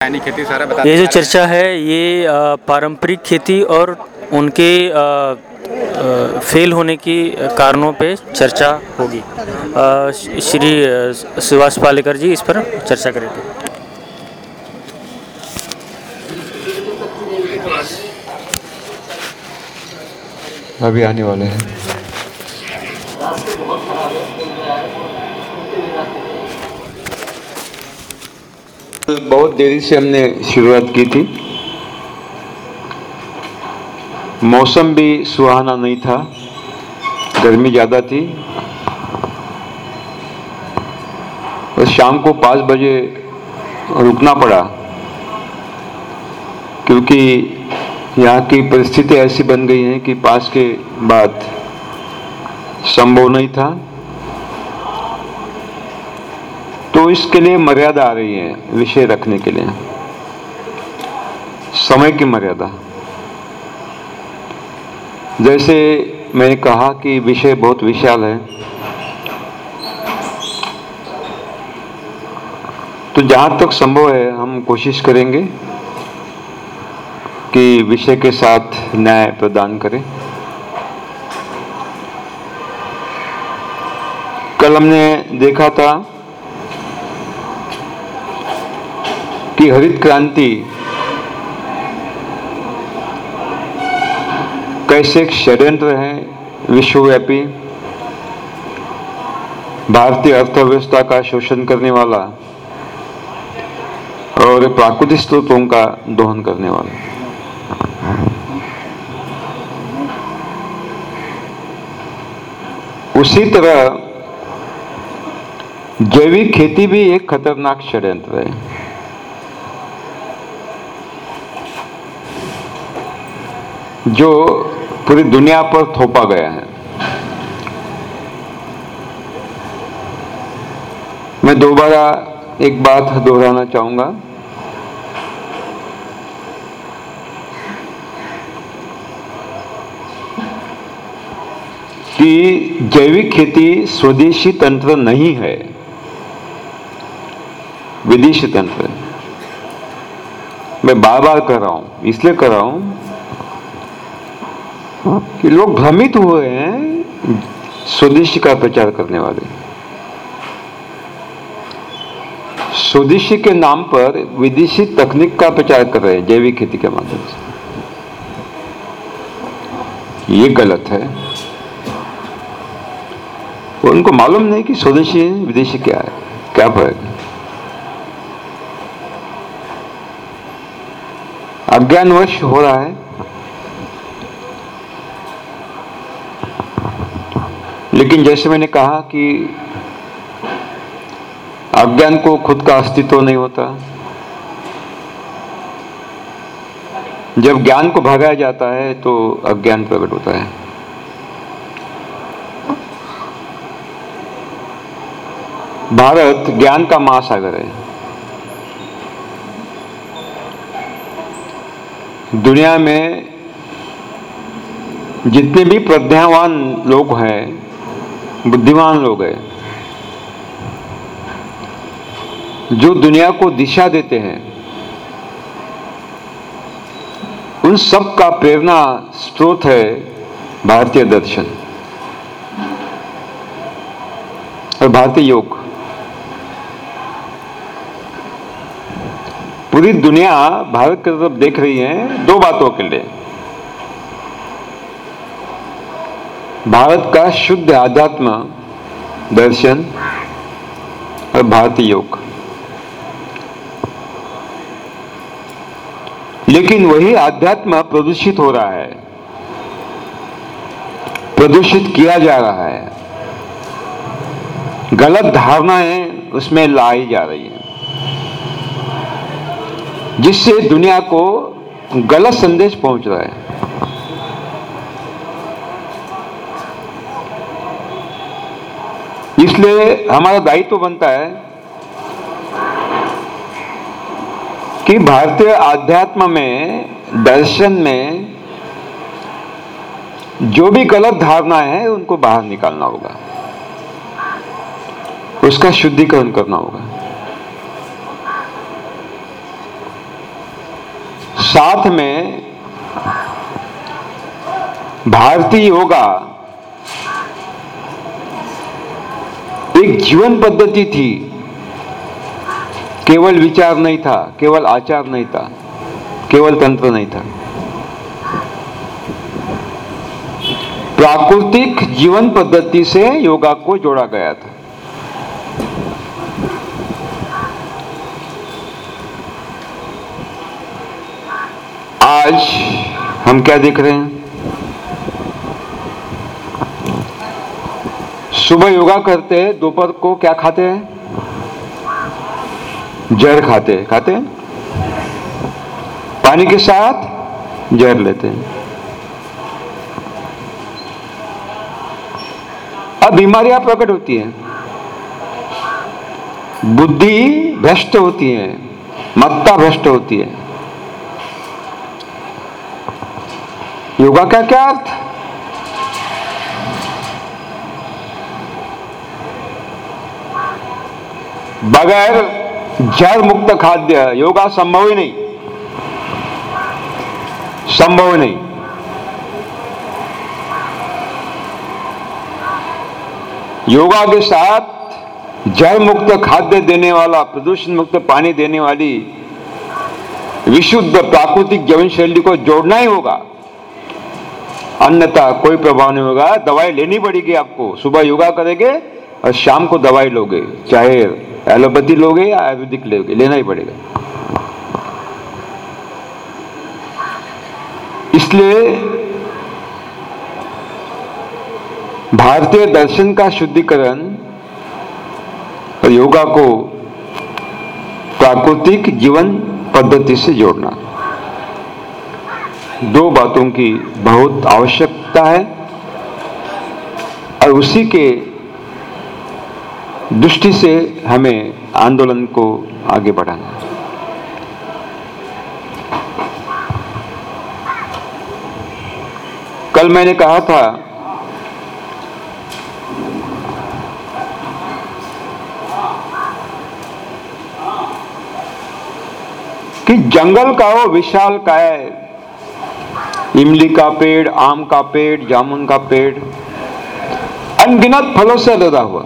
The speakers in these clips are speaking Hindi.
यानी खेती सारा बता ये जो चर्चा है ये पारंपरिक खेती और उनके फेल होने की कारणों पे चर्चा होगी। श्री सुभाष पालेकर जी इस पर चर्चा करेंगे। अभी आने वाले हैं। बहुत देरी से हमने शुरुआत की थी। मौसम भी सुहाना नहीं था, गर्मी ज़्यादा थी। और शाम को पाँच बजे रुकना पड़ा, क्योंकि यहाँ की परिस्थिति ऐसी बन गई है कि पास के बाद संभव नहीं था। तो इसके लिए मर्यादा आ रही है, विषय रखने के लिए। समय की मर्यादा। जैसे मैंने कहा कि विषय बहुत विशाल है तो जहाँ तक संभव है, हम कोशिश करेंगे कि विषय के साथ न्याय प्रदान करें। कल हमने देखा था कि हरित क्रांति। कैसे एक षड्यंत्र है विश्वव्यापी? भारतीय अर्थव्यवस्था का शोषण करने वाला और प्राकृतिक स्रोतों का दोहन करने वाला। उसी तरह जैविक खेती भी एक खतरनाक षड्यंत्र है। जो पूरी दुनिया पर थोपा गया है। मैं दोबारा एक बात दोहराना चाहूँगा। कि जैविक खेती स्वदेशी तंत्र नहीं है, विदेशी तंत्र। मैं बार बार कर रहा हूँ, इसलिए कर रहा हूँ कि लोग भ्रमित हुए हैं स्वदेशी का प्रचार करने वाले। स्वदेशी के नाम पर विदेशी तकनीक का प्रचार कर रहे हैं, जैविक खेती के माध्यम से। ये गलत है। उनको मालूम नहीं कि स्वदेशी विदेशी क्या है, क्या फ़र्क अज्ञानवश हो रहा है। लेकिन जैसे मैंने कहा कि अज्ञान को खुद का अस्तित्व नहीं होता। जब ज्ञान को भगाया जाता है तो अज्ञान प्रकट होता है। भारत ज्ञान का महासागर है। दुनिया में जितने भी प्रज्ञावान लोग हैं बुद्धिमान लोग हैं। जो दुनिया को दिशा देते हैं, उन सब का प्रेरणा स्रोत है भारतीय दर्शन और भारतीय योग। पूरी दुनिया भारत की तरफ़ देख रही है दो बातों के लिए। भारत का शुद्ध आध्यात्म दर्शन और भारतीय योग। लेकिन वही आध्यात्म प्रदूषित हो रहा है, प्रदूषित किया जा रहा है। गलत धारणाएँ उसमें लाई जा रही है, जिससे दुनिया को गलत संदेश पहुँच रहा है। इसलिए हमारा दायित्व तो बनता है कि भारतीय आध्यात्म में, दर्शन में, जो भी गलत धारणा है, उनको बाहर निकालना होगा। उसका शुद्धिकरण करना होगा। साथ में, भारतीय योगा एक जीवन पद्धति थी। केवल विचार नहीं था, केवल आचार नहीं था, केवल तंत्र नहीं था। प्राकृतिक जीवन पद्धति से योगा को जोड़ा गया था। आज हम क्या देख रहे हैं? सुबह योगा करते हैं, दोपहर को क्या खाते हैं? जहर खाते हैं। खाते हैं? पानी के साथ जहर लेते हैं। अब बीमारियाँ प्रकट होती हैं। बुद्धि भ्रष्ट होती है, मत्ता भ्रष्ट होती है। योगा का क्या अर्थ? बगैर जड़ मुक्त खाद्य योगा संभव ही नहीं। संभव नहीं। योगा के साथ जल मुक्त खाद्य देने वाला, प्रदूषण मुक्त पानी देने वाली, विशुद्ध प्राकृतिक जीवन शैली को जोड़ना ही होगा। अन्यथा कोई प्रभाव नहीं होगा। दवाई लेनी पड़ेगी आपको। सुबह योगा करेंगे और शाम को दवाई लोगे, चाहे एलोपैथी लोगे या आयुर्वेदिक लोगे, लेना ही पड़ेगा। इसलिए भारतीय दर्शन का शुद्धिकरण और योगा को प्राकृतिक जीवन पद्धति से जोड़ना। दो बातों की बहुत आवश्यकता है और उसी के दृष्टि से हमें आंदोलन को आगे बढ़ाना। कल मैंने कहा था, कि जंगल का वो विशाल काय इमली का पेड़, आम का पेड़, जामुन का पेड़, अनगिनत फलों से लदा हुआ।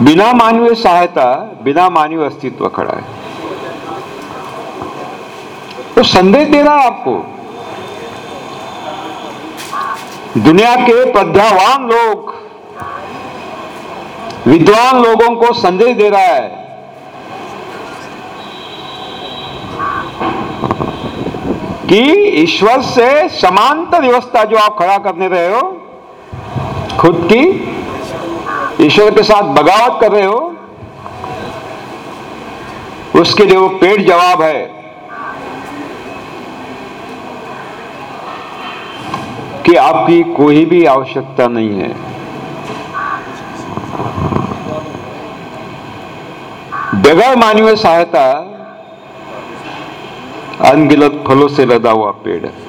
बिना मानवीय सहायता, बिना मानवीय अस्तित्व खड़ा है। तो संदेश दे रहा है आपको। दुनिया के प्रज्ञावान लोग, विद्वान लोगों को संदेश दे रहा है। कि ईश्वर से समांतर व्यवस्था जो आप खड़ा करने रहे हो, खुद की ईश्वर के साथ बगावत कर रहे हो, उसके लिए वो पेड़ जवाब है, कि आपकी कोई भी आवश्यकता नहीं है। बगैर मानवीय सहायता, अनगिनत फलों से लदा हुआ पेड़ है।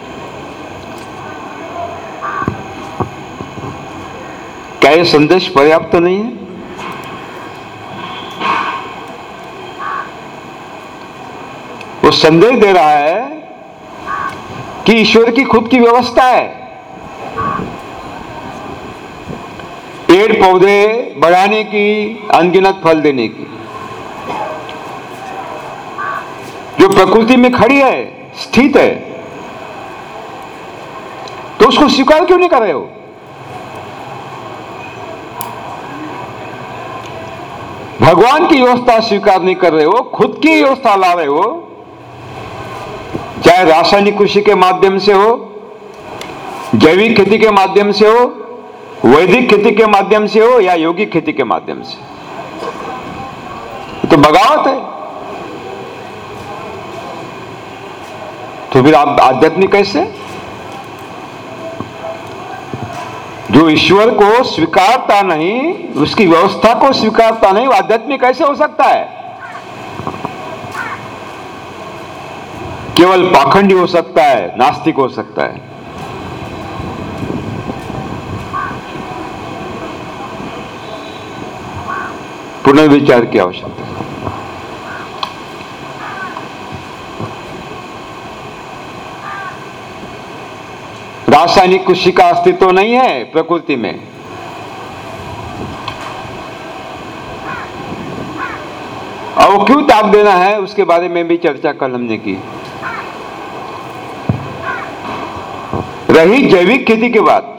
क्या यह संदेश पर्याप्त तो नहीं है? वो संदेश दे रहा है कि ईश्वर की खुद की व्यवस्था है। पेड़ पौधे बढ़ाने की, अनगिनत फल देने की। जो प्रकृति में खड़ी है, स्थित है तो उसको स्वीकार क्यों नहीं कर रहे हो? भगवान की व्यवस्था स्वीकार नहीं कर रहे हो, खुद की व्यवस्था ला रहे हो। चाहे रासायनिक कृषि के माध्यम से हो, जैविक खेती के माध्यम से हो, वैदिक खेती के माध्यम से हो या योगिक खेती के माध्यम से। तो बगावत है। तो फिर आप आध्यात्मिक कैसे? जो ईश्वर को स्वीकारता नहीं, उसकी व्यवस्था को स्वीकारता नहीं आध्यात्मिक कैसे हो सकता है? केवल पाखंडी हो सकता है, नास्तिक हो सकता है। पुनर्विचार की आवश्यकता। रासायनिक कृषि का अस्तित्व नहीं है प्रकृति में। और वो क्यों त्याग देना है, उसके बारे में भी चर्चा कल हमने की। रही जैविक खेती की बात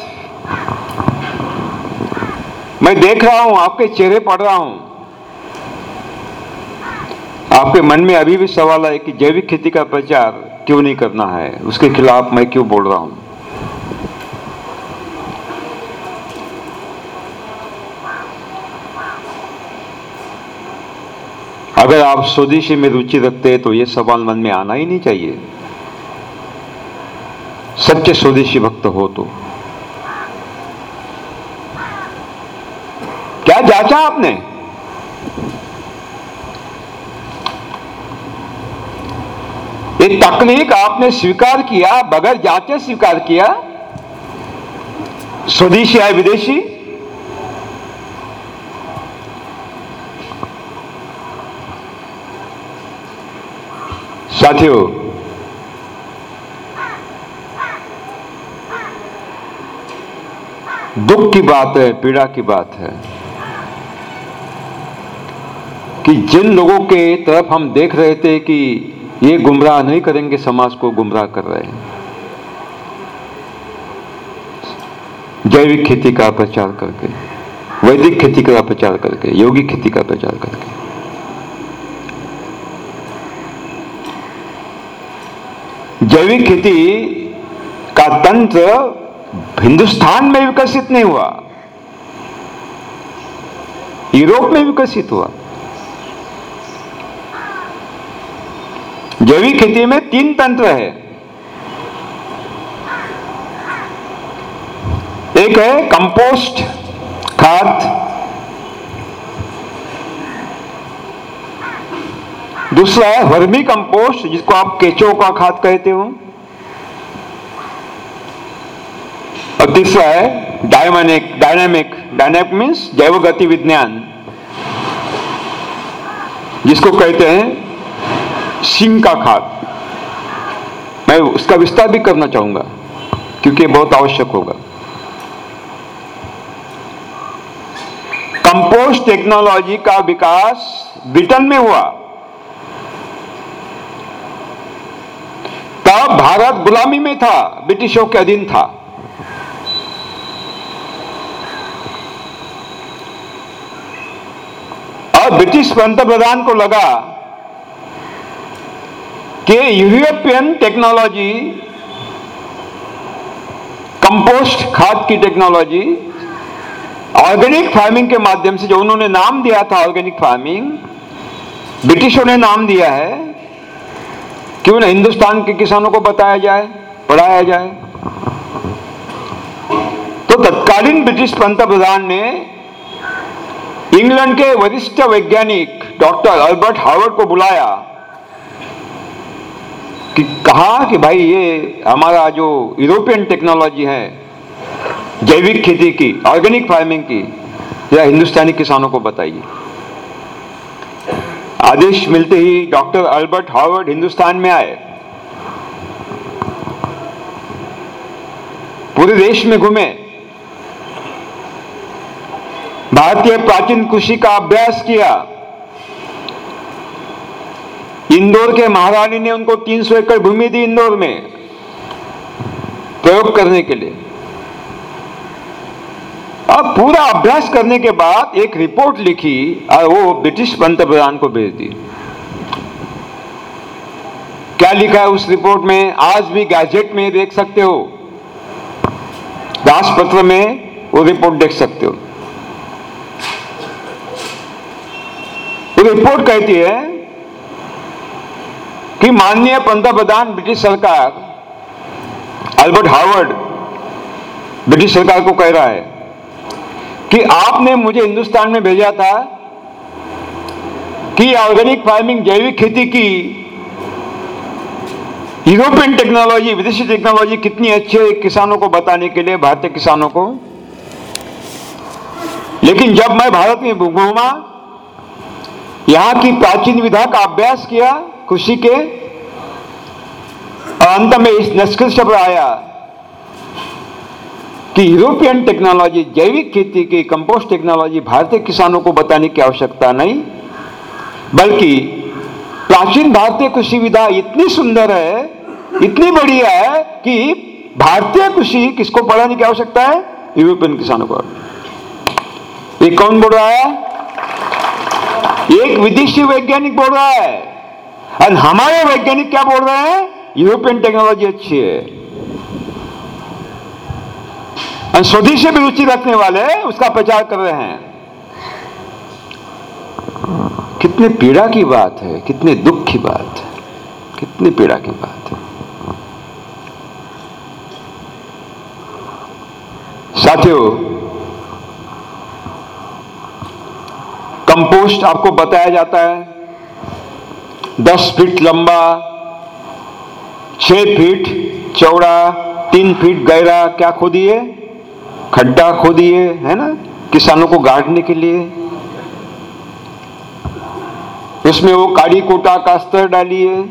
मैं देख रहा हूँ, आपके चेहरे पढ़ रहा हूँ। आपके मन में अभी भी सवाल है कि जैविक खेती का प्रचार क्यों नहीं करना है? उसके खिलाफ मैं क्यों बोल रहा हूँ? अगर आप स्वदेशी में रुचि रखते हैं तो यह सवाल मन में आना ही नहीं चाहिए। सच्चे स्वदेशी भक्त हो तो। क्या जांचा आपने? ये तकनीक आपने स्वीकार किया, बगैर जांचे स्वीकार किया? स्वदेशी है विदेशी? साथियों, दुख की बात है, पीड़ा की बात है कि जिन लोगों के तरफ़ हम देख रहे थे कि ये गुमराह नहीं करेंगे, समाज को गुमराह कर रहे हैं। जैविक खेती का प्रचार करके, वैदिक खेती का प्रचार करके योगी खेती का प्रचार करके। जैविक खेती का तंत्र हिंदुस्तान में विकसित नहीं हुआ। यूरोप में विकसित हुआ। जैविक खेती में तीन तंत्र है। एक है कंपोस्ट, खाद दूसरा है वर्मी कंपोस्ट, जिसको आप केचो का खाद कहते हो। और तीसरा है डायमोनिक, डायनामिक डायनामिक मीन्स जैव गति विज्ञान जिसको कहते हैं सिंह का खाद। मैं उसका विस्तार भी करना चाहूँगा, क्योंकि बहुत आवश्यक होगा। कंपोस्ट टेक्नोलॉजी का विकास ब्रिटेन में हुआ। तब भारत गुलामी में था, ब्रिटिशों के अधीन था। और ब्रिटिश पंतप्रधान को लगा कि यूरोपियन टेक्नोलॉजी, कंपोस्ट खाद की टेक्नोलॉजी, ऑर्गेनिक फ़ार्मिंग के माध्यम से जो उन्होंने नाम दिया था, ऑर्गेनिक फ़ार्मिंग, ब्रिटिशों ने नाम दिया है क्यों ना हिंदुस्तान के किसानों को बताया जाए, पढ़ाया जाए। तो तत्कालीन ब्रिटिश पंतप्रधान ने इंग्लैंड के वरिष्ठ वैज्ञानिक डॉक्टर अल्बर्ट हार्वर्ड को बुलाया कि कहा कि भाई ये हमारा जो यूरोपियन टेक्नोलॉजी है, जैविक खेती की, ऑर्गेनिक फ़ार्मिंग की, या हिंदुस्तानी किसानों को बताइए। आदेश मिलते ही डॉक्टर अल्बर्ट हार्वर्ड हिंदुस्तान में आए। पूरे देश में घूमे। भारतीय प्राचीन कृषि का अभ्यास किया। इंदौर के महारानी ने उनको 300 एकड़ भूमि दी इंदौर में प्रयोग करने के लिए। अब पूरा अभ्यास करने के बाद एक रिपोर्ट लिखी, और वो ब्रिटिश पंतप्रधान को भेज दी। क्या लिखा है उस रिपोर्ट में? आज भी गैजेट में देख सकते हो। दासपत्र में वो रिपोर्ट देख सकते हो। वो रिपोर्ट कहती है कि माननीय पंतप्रधान ब्रिटिश सरकार अल्बर्ट हार्वर्ड ब्रिटिश सरकार को कह रहा है कि आपने मुझे हिंदुस्तान में भेजा था कि ऑर्गेनिक फ़ार्मिंग जैविक खेती की। यूरोपियन टेक्नोलॉजी विदेशी टेक्नोलॉजी कितनी अच्छी है किसानों को बताने के लिए, भारतीय किसानों को। लेकिन जब मैं भारत में घूमा, यहाँ की प्राचीन विधा का अभ्यास किया कृषि के, और अंत में इस निष्कर्ष पर आया। कि यूरोपियन टेक्नोलॉजी जैविक खेती की कंपोस्ट टेक्नोलॉजी भारतीय किसानों को बताने की आवश्यकता नहीं, बल्कि प्राचीन भारतीय कृषि विधा इतनी सुंदर है, इतनी बढ़िया है कि भारतीय कृषि किसको पढ़ाने की आवश्यकता है? यूरोपियन किसानों को। ये कौन बोल रहा है? एक विदेशी वैज्ञानिक बोल रहा है। और हमारे वैज्ञानिक क्या बोल रहे हैं? यूरोपियन टेक्नोलॉजी अच्छी है। स्वदेशी में रुचि रखने वाले उसका प्रचार कर रहे हैं। कितने पीड़ा की बात है, कितने दुख की बात है, कितनी पीड़ा की बात है। साथियों, कंपोस्ट आपको बताया जाता है, दस फीट लंबा, छह फीट चौड़ा, तीन फीट गहरा, क्या खोदिए खड्डा खोदिए है ना? किसानों को गाड़ने के लिए। उसमें वो काड़ी कोटा का स्तर डालिए,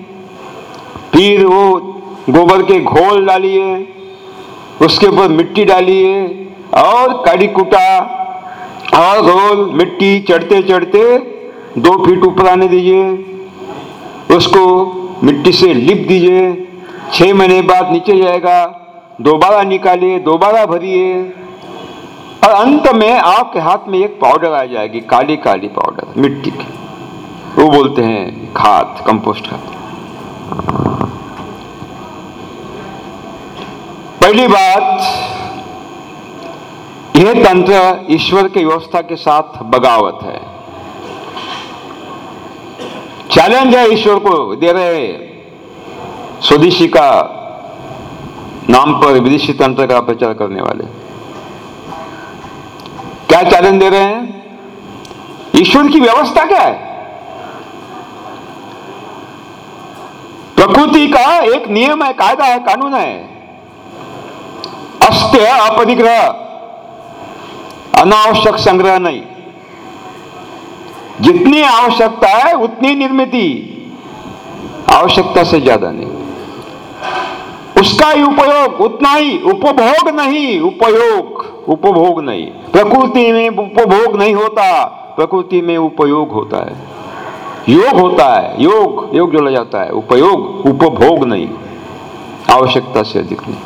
फिर वो गोबर के घोल डालिए, उसके ऊपर मिट्टी डालिए, और काड़ी कुटा, और घोल, मिट्टी चढ़ते चढ़ते दो फीट ऊपर आने दीजिए। उसको मिट्टी से लिप दीजिए। छह महीने बाद नीचे जाएगा, दोबारा निकालिए, दोबारा भरिए। और अंत में आपके हाथ में एक पाउडर आ जाएगी, काली काली पाउडर मिट्टी की। वो बोलते हैं, खाद कंपोस्ट खाद। पहली बात, यह तंत्र ईश्वर की व्यवस्था के साथ बगावत है। चैलेंज है ईश्वर को, दे रहे स्वदेशी का नाम पर विदेशी तंत्र का प्रचार करने वाले। क्या चैलेंज दे रहे हैं? ईश्वर की व्यवस्था क्या है? प्रकृति का एक नियम है, कायदा है, कानून है। अस्त्य अपरिग्रह अनावश्यक संग्रह नहीं। जितनी आवश्यकता है, उतनी निर्मित। आवश्यकता से ज़्यादा नहीं। उसका ही उपयोग, उतना ही। उपभोग नहीं, उपयोग। उपभोग नहीं। प्रकृति में उपभोग नहीं होता। प्रकृति में उपयोग होता है। योग होता है। योग योग जो जाता है। उपयोग, उपभोग नहीं। आवश्यकता से अधिक नहीं।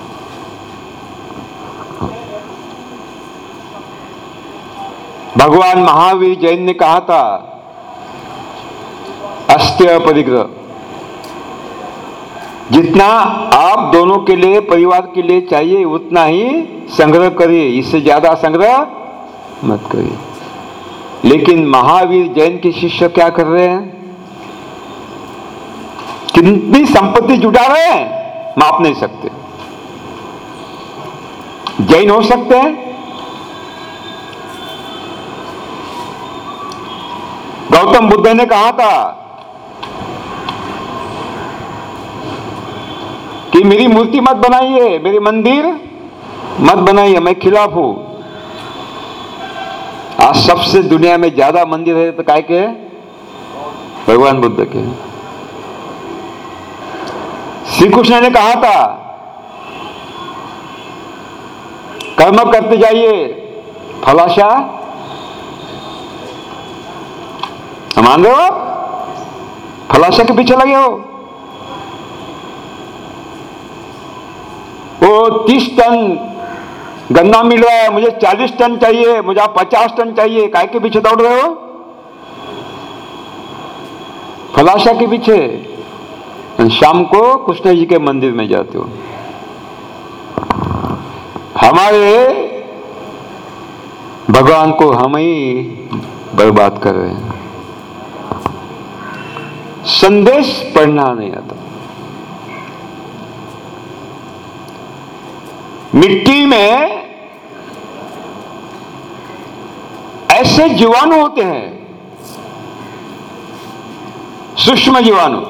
भगवान महावीर जैन ने कहा था, अस्त्य परिग्रह। जितना आप दोनों के लिए, परिवार के लिए चाहिए, उतना ही संग्रह करिए। इससे ज़्यादा संग्रह मत करिए। लेकिन महावीर जैन के शिष्य क्या कर रहे हैं? कितनी संपत्ति जुटा रहे हैं? माप नहीं सकते। जैन हो सकते हैं। गौतम बुद्ध ने कहा था कि मेरी मूर्ति मत बनाइए, मेरी मंदिर मत बनाइए, मैं खिलाफ हूँ। आज सबसे दुनिया में ज़्यादा मंदिर है तो काय के? भगवान बुद्ध के। श्री कृष्ण ने कहा था, कर्म करते जाइए, फलाशा। मान रहे हो? फलाशा के पीछे लगे हो। तीस टन गन्ना मिल रहा है, मुझे चालीस टन चाहिए, मुझे आप पचास टन चाहिए, काय के पीछे दौड़ रहे हो? फलाशा के पीछे। शाम को कृष्ण जी के मंदिर में जाते हो। हमारे भगवान को हम ही बर्बाद कर रहे हैं। संदेश पढ़ना नहीं आता। मिट्टी में ऐसे जीवाणु होते हैं, सूक्ष्म जीवाणु,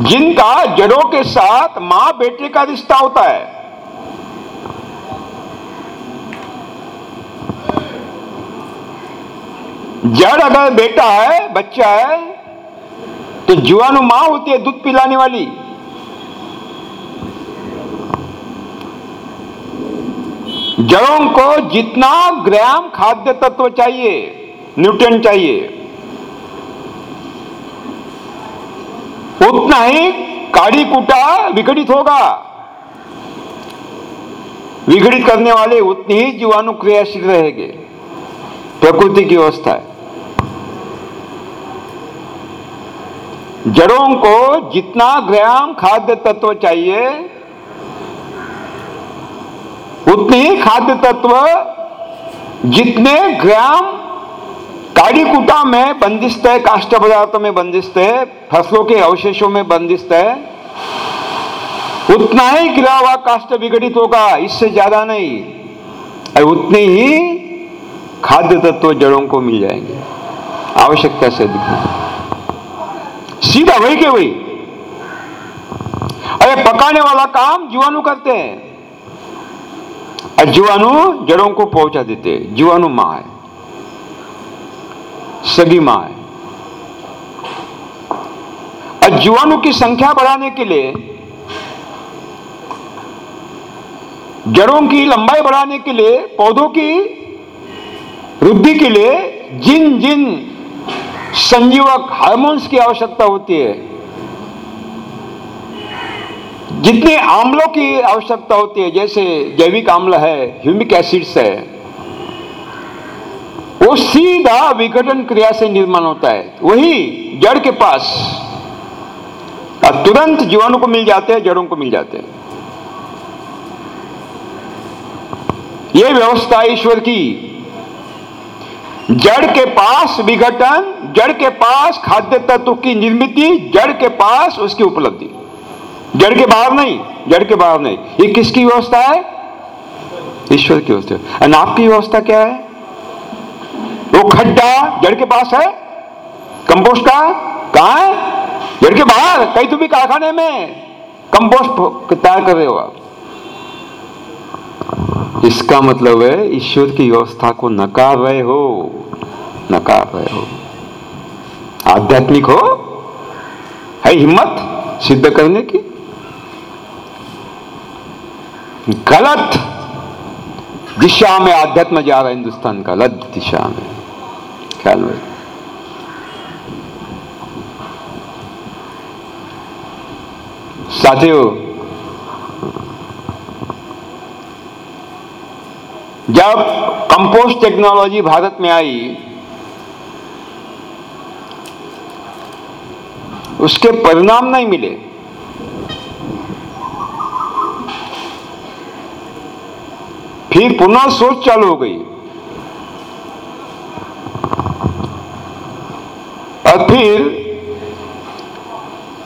जिनका जड़ों के साथ माँ बेटे का रिश्ता होता है। जड़ अगर बेटा है, बच्चा है तो जुआनु माँ होती है दूध पिलाने वाली। जड़ों को जितना ग्राम खाद्य तत्व चाहिए न्यूट्रन चाहिए, उतना ही काड़ी कुटा विघटित होगा। विघटित करने वाले उतनी ही जीवाणु क्रियाशील रहेंगे। प्रकृति की अवस्था है। जड़ों को जितना ग्राम खाद्य तत्व चाहिए उतने ही खाद्य तत्व जितने ग्राम काड़ी कुटा में बंदिस्त है काष्ट पदार्थों में बंदिस्त है, फ़सलों के अवशेषों में बंदिस्त है, उतना ही गिरा हुआ काष्ट विघटित होगा, इससे ज़्यादा नहीं। और उतने ही खाद्य तत्व जड़ों को मिल जाएँगे। आवश्यकता से अधिक सीधा वही के वही। अरे पकाने वाला काम जीवाणु करते हैं। और जीवाणु जड़ों को पहुँचा देते जीवाणु माँ है। सगी माँ है। और जीवाणु की संख्या बढ़ाने के लिए जड़ों की लंबाई बढ़ाने के लिए, पौधों की वृद्धि के लिए जिन जिन संजीवक हार्मोन्स की आवश्यकता होती है जितने आम्लों की आवश्यकता होती है, जैसे जैविक आम्ल है, ह्यूमिक एसिड्स है, वो सीधा विघटन क्रिया से निर्माण होता है। वही जड़ के पास तुरंत जीवाणु को मिल जाते हैं, जड़ों को मिल जाते हैं। यह व्यवस्था ईश्वर की। जड़ के पास विघटन, जड़ के पास खाद्य तत्व की निर्मित, जड़ के पास उसकी उपलब्धि। जड़ के बाहर नहीं, जड़ के बाहर नहीं। ये किसकी व्यवस्था है? ईश्वर की व्यवस्था। और आपकी व्यवस्था क्या है? वो खड्डा जड़ के पास है? कंपोस्ट का? कहा है? जड़ के बाहर, कहीं तो भी कारखाने में। कंपोस्ट तैयार कर रहे हो आप। इसका मतलब है, ईश्वर की व्यवस्था को नकार रहे हो। नकार रहे हो। आध्यात्मिक हो? है हिम्मत सिद्ध करने की? गलत दिशा में आध्यात्म जा रहा है हिंदुस्तान का, गलत दिशा में। ख्याल में? साथियों, जब कंपोस्ट टेक्नोलॉजी भारत में आई, उसके परिणाम नहीं मिले। फिर पुनः सोच चालू हो गई। और फिर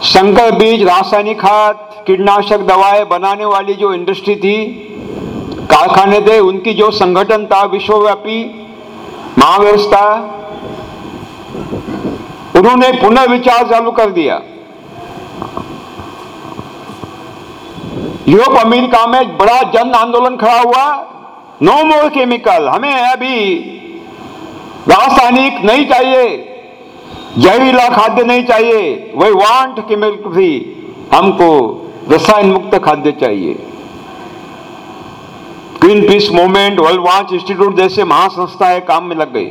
संकर बीज, रासायनिक खाद, कीटनाशक दवाएँ बनाने वाली जो इंडस्ट्री थी, कारखाने थे, उनकी जो संगठन था, विश्वव्यापी, महाव्यवस्था, उन्होंने पुनः विचार चालू कर दिया। यूरोप अमेरिका में बड़ा जन आंदोलन खड़ा हुआ। नो मोर केमिकल हमें अभी रासायनिक नहीं चाहिए जहरीला खाद्य नहीं चाहिए वही वांट केमिकल फ्री हमको रसायन मुक्त खाद्य चाहिए Greenpeace movement Worldwatch institute जैसे महासंस्थाएँ काम में लग गई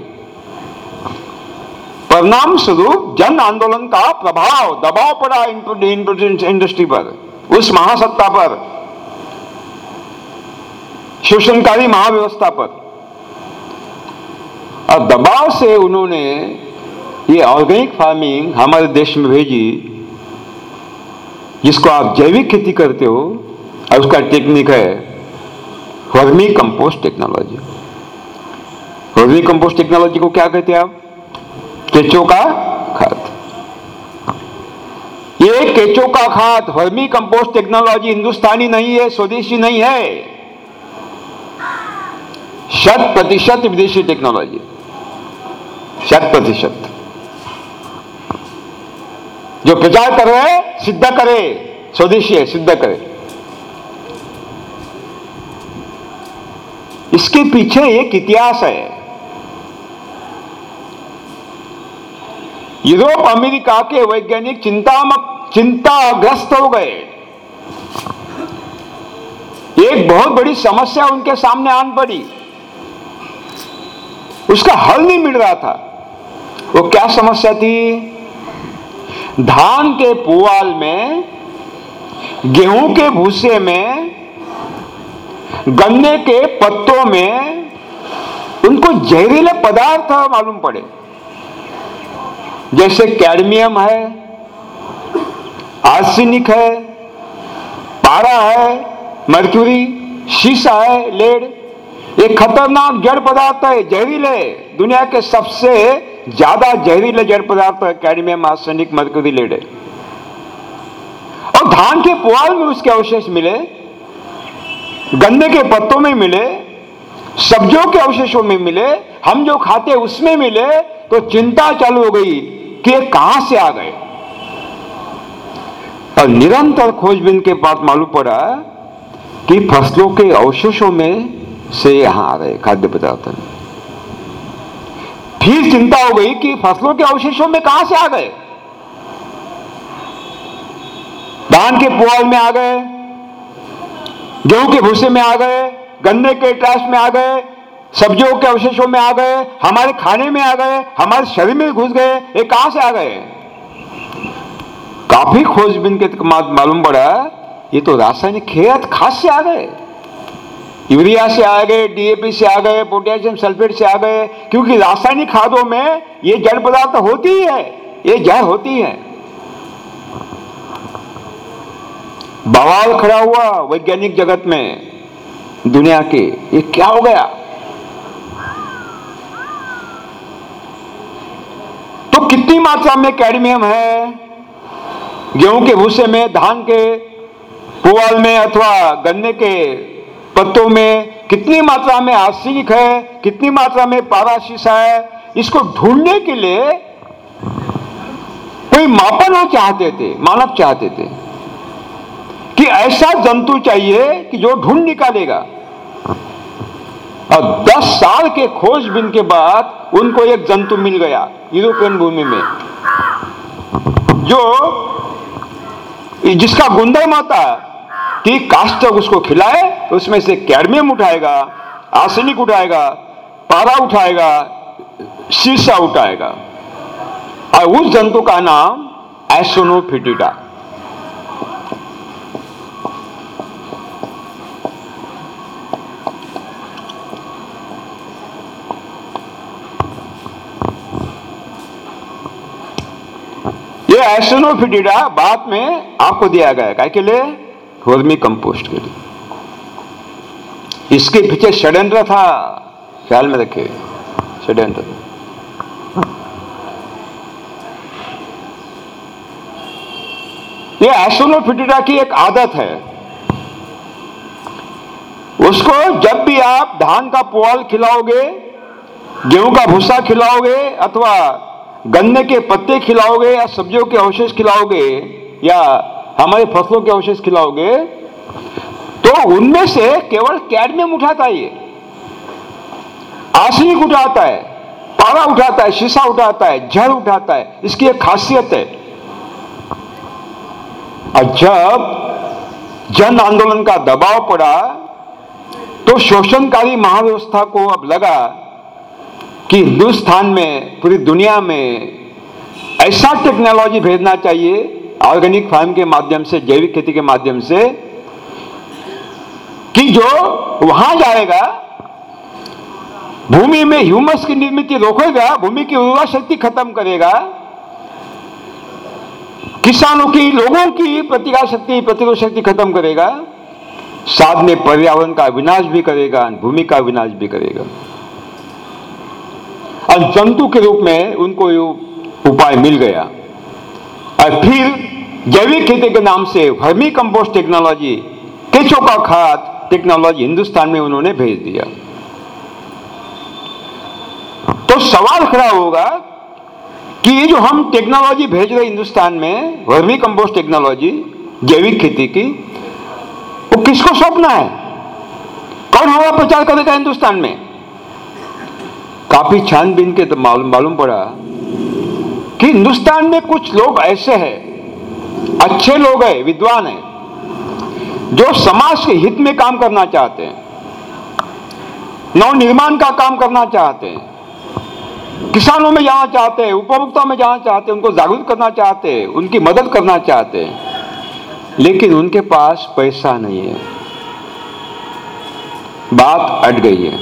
परिणाम स्वरूप जन आंदोलन का प्रभाव दबाव पड़ा इंडस्ट्री पर उस महासत्ता पर शोषणकारी महाव्यवस्था पर। और दबाव से उन्होंने ये ऑर्गेनिक फ़ार्मिंग हमारे देश में भेजी, जिसको आप जैविक खेती करते हो, और उसका टेक्निक है vermicompost technology vermicompost technology को क्या कहते हैं आप? केचो का खाद। ये केचो का खाद वर्मी कंपोस्ट टेक्नोलॉजी हिंदुस्तानी नहीं है, स्वदेशी नहीं है। शत प्रतिशत विदेशी टेक्नोलॉजी। शत प्रतिशत जो प्रचार कर रहे हैं, सिद्ध करे। स्वदेशी है, सिद्ध करे। इसके पीछे एक इतिहास है। यूरोप, अमेरिका के वैज्ञानिक चिंता चिंताग्रस्त हो गए। एक बहुत बड़ी समस्या उनके सामने आन पड़ी। उसका हल नहीं मिल रहा था। वो क्या समस्या थी? धान के पुआल में, गेहूँ के भूसे में, गन्ने के पत्तों में उनको जहरीले पदार्थ मालूम पड़े। जैसे कैडमियम है, आर्सेनिक है, पारा है, मर्क्यूरी, शीशा है, लेड। एक खतरनाक जड़ पदार्थ है, जहरीले। दुनिया के सबसे ज़्यादा जहरीले जड़ पदार्थ है कैडमियम आर्सेनिक मर्क्यूरी लेड और धान के पुआल में उसके अवशेष मिले, गन्ने के पत्तों में मिले, सब्जियों के अवशेषों में मिले, हम जो खाते उसमें मिले तो चिंता चालू हो गई कि ये कहाँ से आ गए। और निरंतर खोजबीन के बाद मालूम पड़ा कि फ़सलों के अवशेषों में से यहाँ आ रहे खाद्य पदार्थ। फिर चिंता हो गई कि फ़सलों के अवशेषों में कहाँ से आ गए? धान के पुआल में आ गए, गेहूँ के भूसे में आ गए, गन्ने के ट्रैश में आ गए, सब्जियों के अवशेषों में आ गए, हमारे खाने में आ गए, हमारे शरीर में घुस गए, ये कहाँ से आ गए? काफ़ी खोजबीन के मालूम पड़ा, ये तो रासायनिक खेत खाद से आ गए। यूरिया से आ गए डीएपी से आ गए पोटेशियम सल्फेट से आ गए, क्योंकि रासायनिक खादों में ये जड़ पदार्थ होती है, ये जड़ होती है। बवाल खड़ा हुआ वैज्ञानिक जगत में, दुनिया के, ये क्या हो गया? तो कितनी मात्रा में कैडमियम है? गेहूँ के भूसे में, धान के, पुआल में अथवा गन्ने के पत्तों में कितनी मात्रा में आर्सेनिक है, कितनी मात्रा में पाराशीसा है, इसको ढूँढने के लिए कोई मापन वो चाहते थे, मानव चाहते थे कि ऐसा जंतु चाहिए कि जो ढूंढ निकालेगा। और 10 साल के खोजबीन के बाद उनको एक जंतु मिल गया यूरोपियन भूमि में, जो जिसका गुंदर माता कि कास्ट उसको खिलाए तो उसमें से कैडमियम उठाएगा, आर्सेनिक उठाएगा, पारा उठाएगा, शीशा उठाएगा। और उस जंतु का नाम एसोनोफिटिडा ये एसोनोफिटिडा बाद में आपको दिया गया क्या के लिए? वर्मी कंपोस्ट के लिए इसके पीछे षड्यंत्र था, ख्याल में रखे षड्यंत्र। ये एसोनोफिटिडा की एक आदत है। उसको जब भी आप धान का पुआल खिलाओगे, गेहूँ का भूसा खिलाओगे, अथवा गन्ने के पत्ते खिलाओगे या सब्जियों के अवशेष खिलाओगे या हमारे फ़सलों के अवशेष खिलाओगे तो उनमें से केवल कैडमियम उठाता है ये। आर्सेनिक उठाता है, पारा उठाता है, शीशा उठाता है, जड़ उठाता है, इसकी एक खासियत है। और जब जन आंदोलन का दबाव पड़ा तो शोषणकारी महाव्यवस्था को अब लगा कि हिंदुस्तान में, पूरी दुनिया में ऐसा टेक्नोलॉजी भेजना चाहिए ऑर्गेनिक फार्म के माध्यम से, जैविक खेती के माध्यम से, कि जो वहाँ जाएगा, भूमि में ह्यूमस की निर्मित रोकेगा, भूमि की उर्वरा शक्ति खत्म करेगा, किसानों की, लोगों की प्रतिकार शक्ति, प्रतिरोध शक्ति खत्म करेगा, साथ में पर्यावरण का विनाश भी करेगा, भूमि का विनाश भी करेगा। और जंतु के रूप में उनको उपाय मिल गया। और फिर जैविक खेती के नाम से वर्मी कंपोस्ट टेक्नोलॉजी केचो का खाद टेक्नोलॉजी हिंदुस्तान में उन्होंने भेज दिया। तो सवाल खड़ा होगा कि ये जो हम टेक्नोलॉजी भेज रहे हिंदुस्तान में, वर्मी कंपोस्ट टेक्नोलॉजी जैविक खेती की, वो किसको सौंपना है? कौन हवा प्रचार करेगा हिंदुस्तान में? काफ़ी छानबीन के तो मालूम मालूम पड़ा कि हिंदुस्तान में कुछ लोग ऐसे हैं अच्छे लोग हैं, विद्वान हैं, जो समाज के हित में काम करना चाहते हैं नव निर्माण का काम करना चाहते हैं, किसानों में जाना चाहते हैं, उपभोक्ता में जाना चाहते हैं, उनको जागरूक करना चाहते हैं, उनकी मदद करना चाहते हैं, लेकिन उनके पास पैसा नहीं है। बात अट गई है।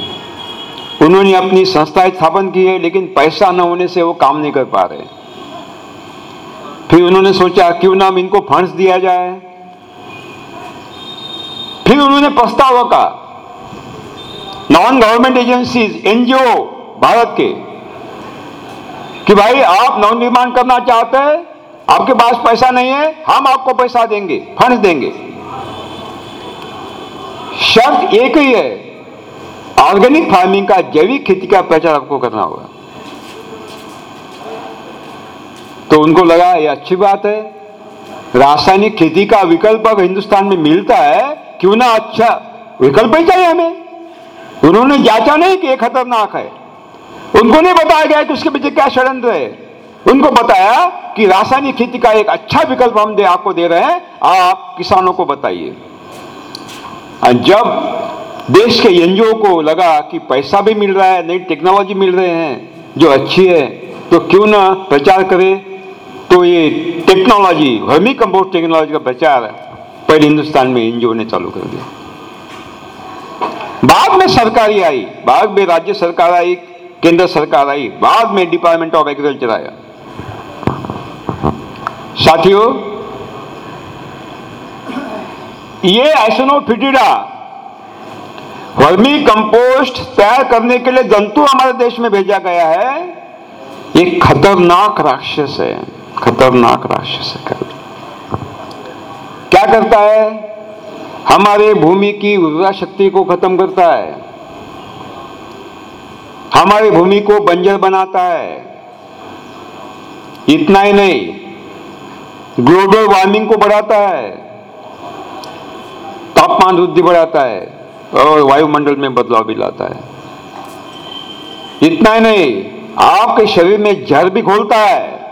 उन्होंने अपनी संस्थाएँ स्थापन की है, लेकिन पैसा न होने से वो काम नहीं कर पा रहे। फिर उन्होंने सोचा, क्यों ना इनको फंड्स दिया जाए? फिर उन्होंने प्रस्ताव रखा non government agencies NGO Bharat के, कि भाई आप नवनिर्माण करना चाहते हैं, आपके पास पैसा नहीं है, हम आपको पैसा देंगे फंड देंगे। शर्त एक ही है ऑर्गेनिक फ़ार्मिंग का जैविक खेती का प्रचार आपको करना होगा। तो उनको लगा, ये अच्छी बात है। रासायनिक खेती का विकल्प अब हिंदुस्तान में मिलता है। क्यों ना अच्छा विकल्प ही चाहिए हमें? उन्होंने जांचा नहीं कि ये खतरनाक है। उनको नहीं बताया गया कि उसके पीछे क्या षडयंत्र है। उनको बताया कि रासायनिक खेती का एक अच्छा विकल्प हम दे, आपको दे रहे हैं। आप किसानों को बताइए। जब देश के एनजीओ को लगा कि पैसा भी मिल रहा है, नई टेक्नोलॉजी मिल रहे हैं, जो अच्छी है तो क्यों ना प्रचार करे। तो ये टेक्नोलॉजी वर्मी कंपोस्ट टेक्नोलॉजी का प्रचार पहले हिंदुस्तान में एनजीओ ने चालू कर दिया। बाद में सरकारी आई। बाद में राज्य सरकार आई, केंद्र सरकार आई। बाद में डिपार्टमेंट ऑफ़ एग्रीकल्चर आया। साथियों, ये एसोनोफिटिडा वर्मी कंपोस्ट तैयार करने के लिए जंतु हमारे देश में भेजा गया है। एक खतरनाक राक्षस है। खतरनाक राक्षस है क्या करता है? हमारे भूमि की ऊर्जा शक्ति को खत्म करता है। हमारी भूमि को बंजर बनाता है। इतना ही नहीं ग्लोबल वार्मिंग को बढ़ाता है। तापमान वृद्धि बढ़ाता है और वायुमंडल में बदलाव भी लाता है। इतना ही नहीं, आपके शरीर में जहर भी खोलता है।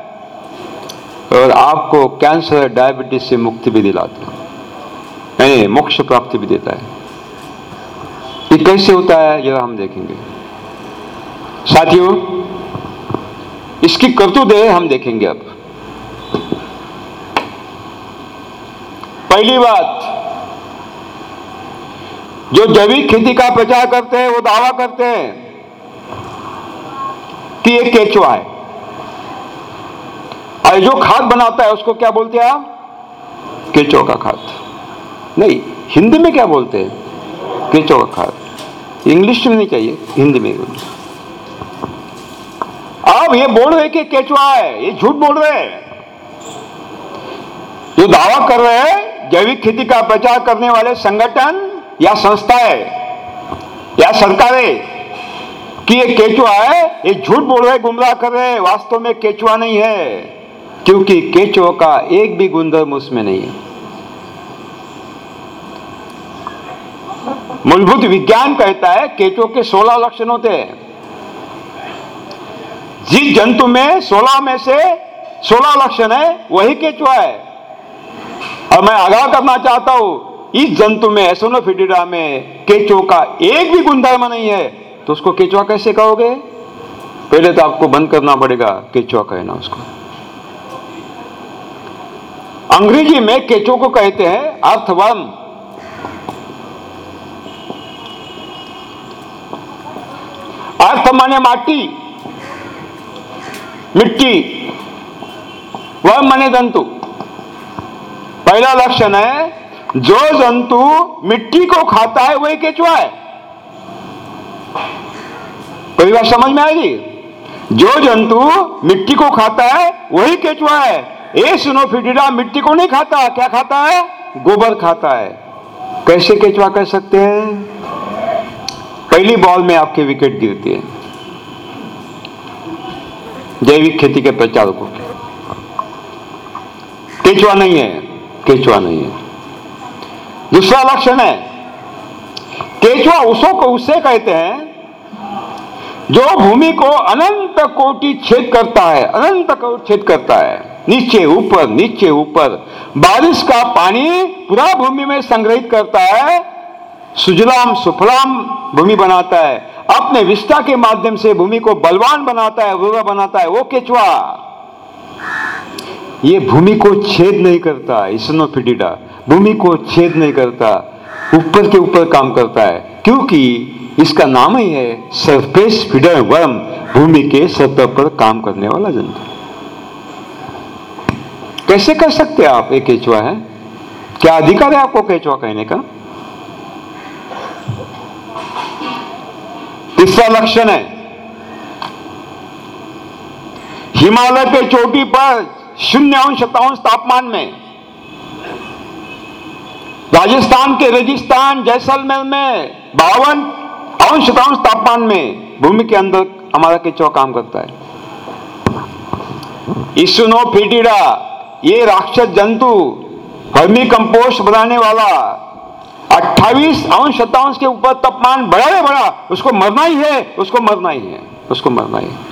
और आपको कैंसर, डायबिटीज़ से मुक्ति भी दिलाता है। मोक्ष प्राप्ति भी देता है। ये कैसे होता है, यह हम देखेंगे। साथियों, इसकी कर्तुदे हम देखेंगे अब। पहली बात, जो जैविक खेती का प्रचार करते हैं, वो दावा करते हैं कि ये केचुआ है। और जो खाद बनाता है, उसको क्या बोलते हैं आप? केचो का खाद। नहीं, हिंदी में क्या बोलते हैं? केचुआ का खाद। इंग्लिश में नहीं चाहिए, हिंदी में अब ये बोल रहे कि केचुआ है, ये झूठ बोल रहे हैं। जो दावा कर रहे हैं, जैविक खेती का प्रचार करने वाले संगठन या संस्थाएँ या सरकारें कि ये केचुआ है, ये झूठ बोल रहे गुमराह कर रहे हैं, वास्तव में केचुआ नहीं है। क्योंकि केचो का एक भी गुणधर्म उसमें नहीं है। मूलभूत विज्ञान कहता है, केचो के 16 लक्षण होते हैं। जिस जंतु में 16 में से 16 लक्षण है, वही केचुआ है। और मैं आगाह करना चाहता हूँ, इस जंतु में, एसोनोफिडिडा में केचो का एक भी गुणधर्म नहीं है तो उसको केचुआ कैसे कहोगे? पहले तो आपको बंद करना पड़ेगा, केचुआ कहना उसको। अंग्रेज़ी में केचो को कहते हैं अर्थवर्म अर्थ माने माटी, मिट्टी, वह माने जंतु। पहला लक्षण है, जो जंतु मिट्टी को खाता है, वही केचुआ है। कोई बात समझ में आएगी? जो जंतु मिट्टी को खाता है, वही केचुआ है। ए सिनोफिडिडा मिट्टी को नहीं खाता? क्या खाता है? गोबर खाता है। कैसे केचुआ कह सकते हैं? पहली बॉल में आपके विकेट गिरती है। जैविक खेती के प्रचारकों के। केचुआ नहीं है केचुआ नहीं है। दूसरा लक्षण है केचुआ उसों को उससे कहते हैं, जो भूमि को अनंत कोटि छेद करता है, अनंत कोटि छेद करता है। नीचे ऊपर नीचे ऊपर। बारिश का पानी पूरा भूमि में संग्रहित करता है, सुजलाम, सुफलाम भूमि बनाता है। अपने विस्ता के माध्यम से भूमि को बलवान बनाता है, उर्वरा बनाता है। वो केचुआ। ये भूमि को छेद नहीं करता इसनोफिडिडा भूमि को छेद नहीं करता, ऊपर के ऊपर काम करता है। क्योंकि इसका नाम ही है सरफेस फिडर वर्म, भूमि के सतह पर काम करने वाला जंतु। कैसे कर सकते आप एक केचुआ है? क्या अधिकार है आपको केचुआ कहने का? तीसरा लक्षण है। हिमालय के चोटी पर शून्य अंश तापमान में, राजस्थान के रेगिस्तान जैसलमेर में बावन अंश शतांश तापमान में, भूमि के अंदर हमारा केचुआ काम करता है। फिटिडा ये राक्षस जंतु वर्मी कंपोस्ट बनाने वाला 28 अंश शतांश के ऊपर तापमान बढ़ा है बड़ा उसको मरना ही है, उसको मरना ही है, उसको मरना ही है।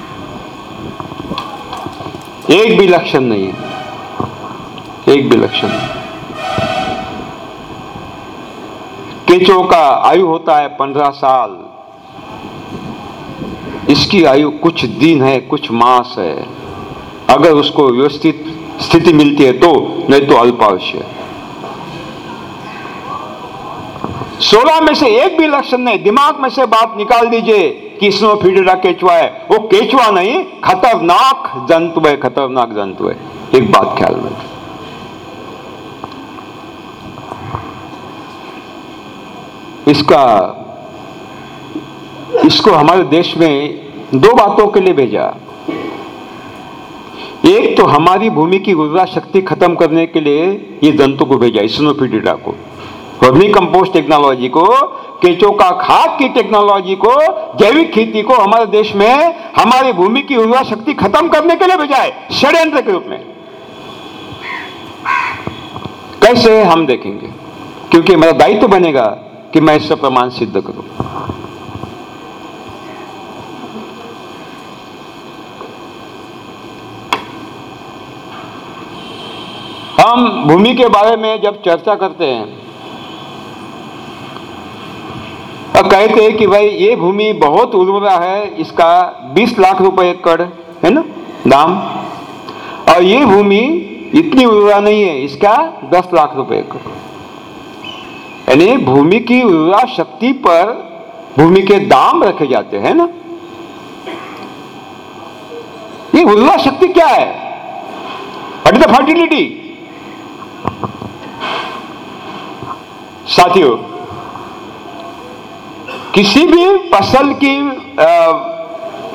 एक भी लक्षण नहीं है। एक भी लक्षण केचो का आयु होता है पंद्रह साल। इसकी आयु कुछ दिन है, कुछ मास है। अगर उसको व्यवस्थित स्थिति मिलती है तो नहीं तो अल्पावश्य सोलह में से एक भी लक्षण नहीं दिमाग में से बात निकाल दीजिए कि स्नोफिडरा केचुआ है वो केचुआ नहीं खतरनाक जंतु है खतरनाक जंतु है एक बात ख्याल में इसका इसको हमारे देश में दो बातों के लिए भेजा एक तो हमारी भूमि की उर्वरा शक्ति खत्म करने के लिए ये जंतु को भेजा स्नोफिडिडा को। वर्मी कंपोस्ट टेक्नोलॉजी को, केचो का खाद की टेक्नोलॉजी को, जैविक खेती को हमारे देश में हमारी भूमि की उर्वरा शक्ति खत्म करने के लिए भेजा है, षड्यंत्र के रूप में। कैसे हम देखेंगे? क्योंकि मेरा दायित्व तो बनेगा कि मैं इससे प्रमाण सिद्ध करूँ हम भूमि के बारे में जब चर्चा करते हैं और कहते हैं कि भाई, ये भूमि बहुत उर्वरा है, इसका 20 लाख रुपए एकड़, है ना, दाम। और ये भूमि इतनी उर्वरा नहीं है, इसका 10 लाख रुपए एकड़। यानी भूमि की उर्वरा शक्ति पर भूमि के दाम रखे जाते हैं ना। ये उर्वरा शक्ति क्या है? फर्टिलिटी साथियों, किसी भी फ़सल की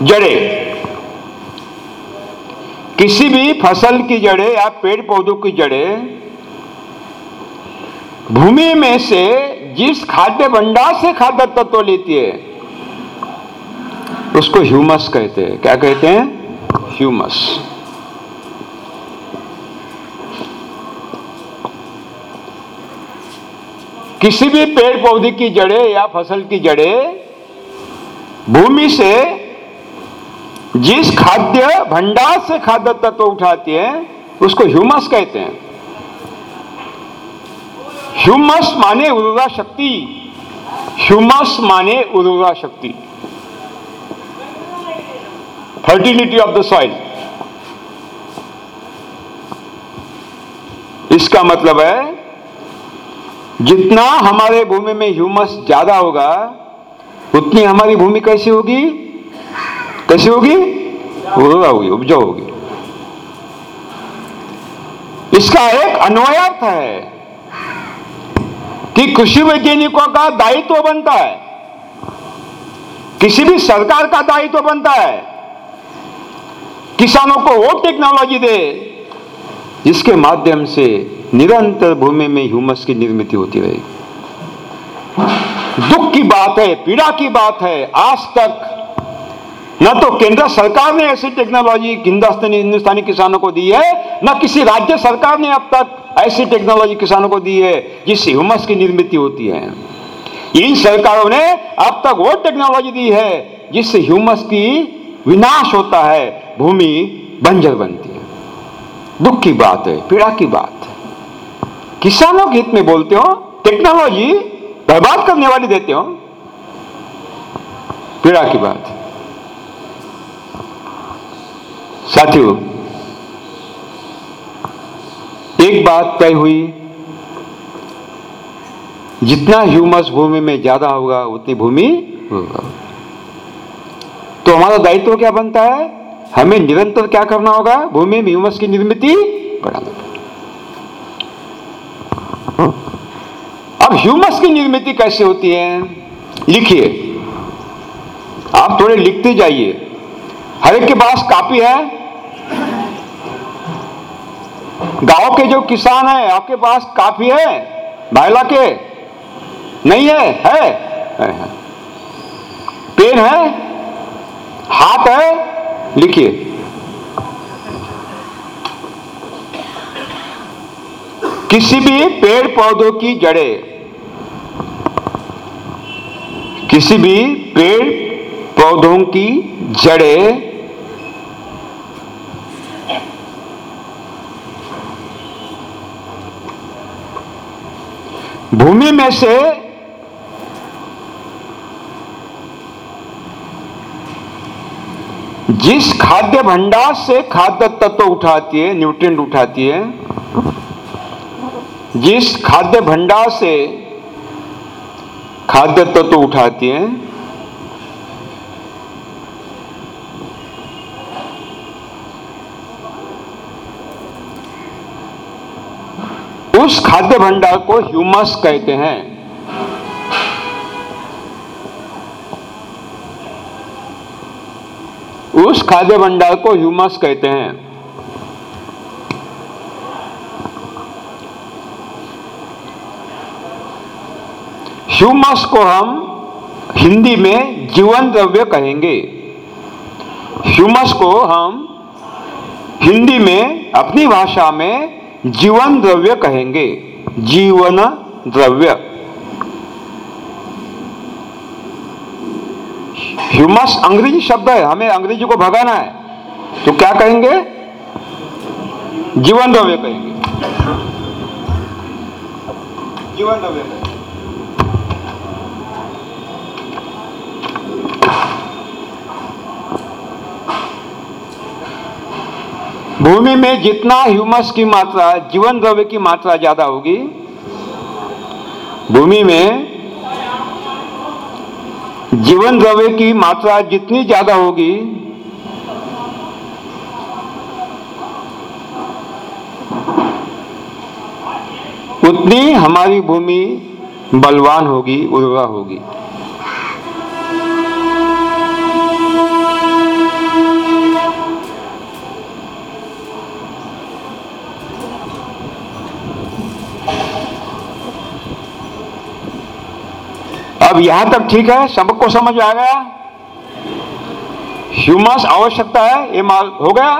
जड़े, किसी भी फ़सल की जड़े या पेड़ पौधों की जड़े, भूमि में से जिस खाद्य भंडार से खाद्य तत्व लेती है, उसको ह्यूमस कहते हैं। क्या कहते हैं? ह्यूमस। किसी भी पेड़ पौधे की जड़े या फ़सल की जड़े भूमि से जिस खाद्य भंडार से खाद्य तत्व तो उठाती है, उसको ह्यूमस कहते हैं। ह्यूमस माने उर्वरा शक्ति। ह्यूमस माने उर्वरा शक्ति। Fertility of the soil. इसका मतलब है जितना हमारे भूमि में ह्यूमस ज़्यादा होगा, उतनी हमारी भूमि कैसी होगी? कैसी होगी? उर्वरा होगी, उपजाऊ होगी। इसका एक अन्वयर्थ है कि कृषि वैज्ञानिकों का दायित्व तो बनता है। किसी भी सरकार का दायित्व तो बनता है। किसानों को वो टेक्नोलॉजी दे, जिसके माध्यम से निरंतर भूमि में ह्यूमस की निर्मित होती रही। दुख की बात है, पीड़ा की बात है, आज तक न तो केंद्र सरकार ने ऐसी टेक्नोलॉजी हिंदुस्तानी हिंदुस्तानी किसानों को दी है, न किसी राज्य सरकार ने अब तक ऐसी टेक्नोलॉजी किसानों को दी है जिससे ह्यूमस की निर्मित होती है। इन सरकारों ने अब तक वो टेक्नोलॉजी दी है जिससे ह्यूमस की विनाश होता है, भूमि बंजर बनती है। दुख की बात है, पीड़ा की बात है। किसानों के हित में बोलते हो टेक्नोलॉजी बर्बाद करने वाली देते हो? पीड़ा की बात। साथियों, एक बात तय हुई, जितना ह्यूमस भूमि में ज़्यादा होगा, उतनी भूमि तो हमारा दायित्व क्या बनता है? हमें निरंतर क्या करना होगा? भूमि में ह्यूमस की निर्मित बढ़ाना। अब ह्यूमस की निर्मित कैसे होती है? लिखिए। आप थोड़े लिखते जाइए। हर एक के पास कापी है। गाँव के जो किसान है आपके पास काफ़ी है? भाईला के नहीं है? है, है, पेन है? हाथ है? लिखिए। किसी भी पेड़ पौधों की जड़ें किसी भी पेड़ पौधों की जड़ें भूमि में से जिस खाद्य भंडार से खाद्य तत्व उठाती है न्यूट्रिएंट उठाती है, जिस खाद्य भंडार से खाद्य तत्व तो उठाती है। उस खाद्य भंडार को ह्यूमस कहते हैं। उस खाद्य भंडार को ह्यूमस कहते हैं। ह्यूमस को हम हिंदी में जीवन द्रव्य कहेंगे। ह्यूमस को हम हिंदी में अपनी भाषा में जीवन द्रव्य कहेंगे। जीवन द्रव्य। ह्यूमस अंग्रेज़ी शब्द है, हमें अंग्रेज़ी को भगाना है। तो क्या कहेंगे? जीवन द्रव्य कहेंगे। जीवन द्रव्य। भूमि में जितना ह्यूमस की मात्रा, जीवन द्रव्य की मात्रा ज़्यादा होगी, भूमि में जीवन द्रव्य की मात्रा जितनी ज़्यादा होगी, उतनी हमारी भूमि बलवान होगी, उर्वरा होगी। अब यहाँ तक ठीक है, सबको समझ आ गया? ह्यूमस आवश्यकता है, ये माल हो गया?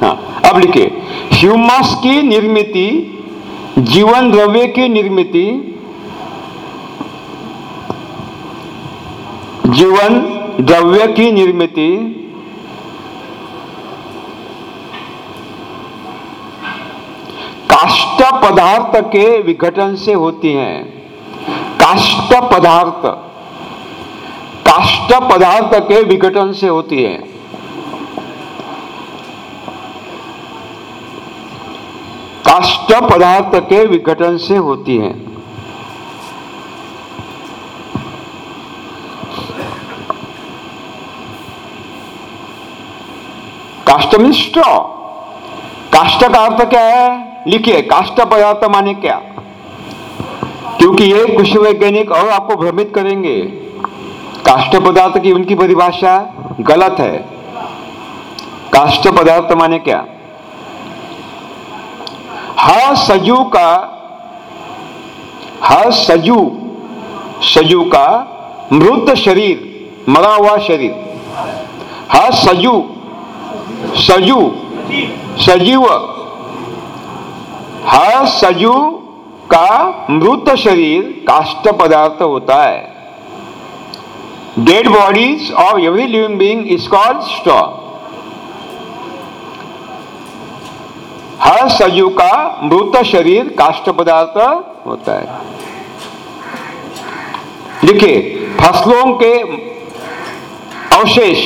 हाँ अब लिखिए। ह्यूमस की निर्मित, जीवन द्रव्य की निर्मित, जीवन द्रव्य की निर्मित काष्ट पदार्थ के विघटन से होती हैं। काष्ट पदार्थ काष्ट पदार्थ के विघटन से होती है। काष्ट पदार्थ के विघटन से होती है। काष्ट मीन स्ट्रॉ काष्ट का अर्थ क्या है? लिखिए काष्ट पदार्थ माने क्या? क्योंकि ये कुछ वैज्ञानिक और आपको भ्रमित करेंगे। काष्ट पदार्थ की उनकी परिभाषा गलत है। काष्ट पदार्थ माने क्या? हर सजीव का, हर सजू सजू का मृत शरीर, मरा हुआ शरीर। हर सजू सजू, सजीव। हर सजीव का मृत शरीर काष्ट पदार्थ होता है dead bodies of every living being is called straw. हर सजीव का मृत शरीर काष्ट पदार्थ होता है देखिए फ़सलों के अवशेष,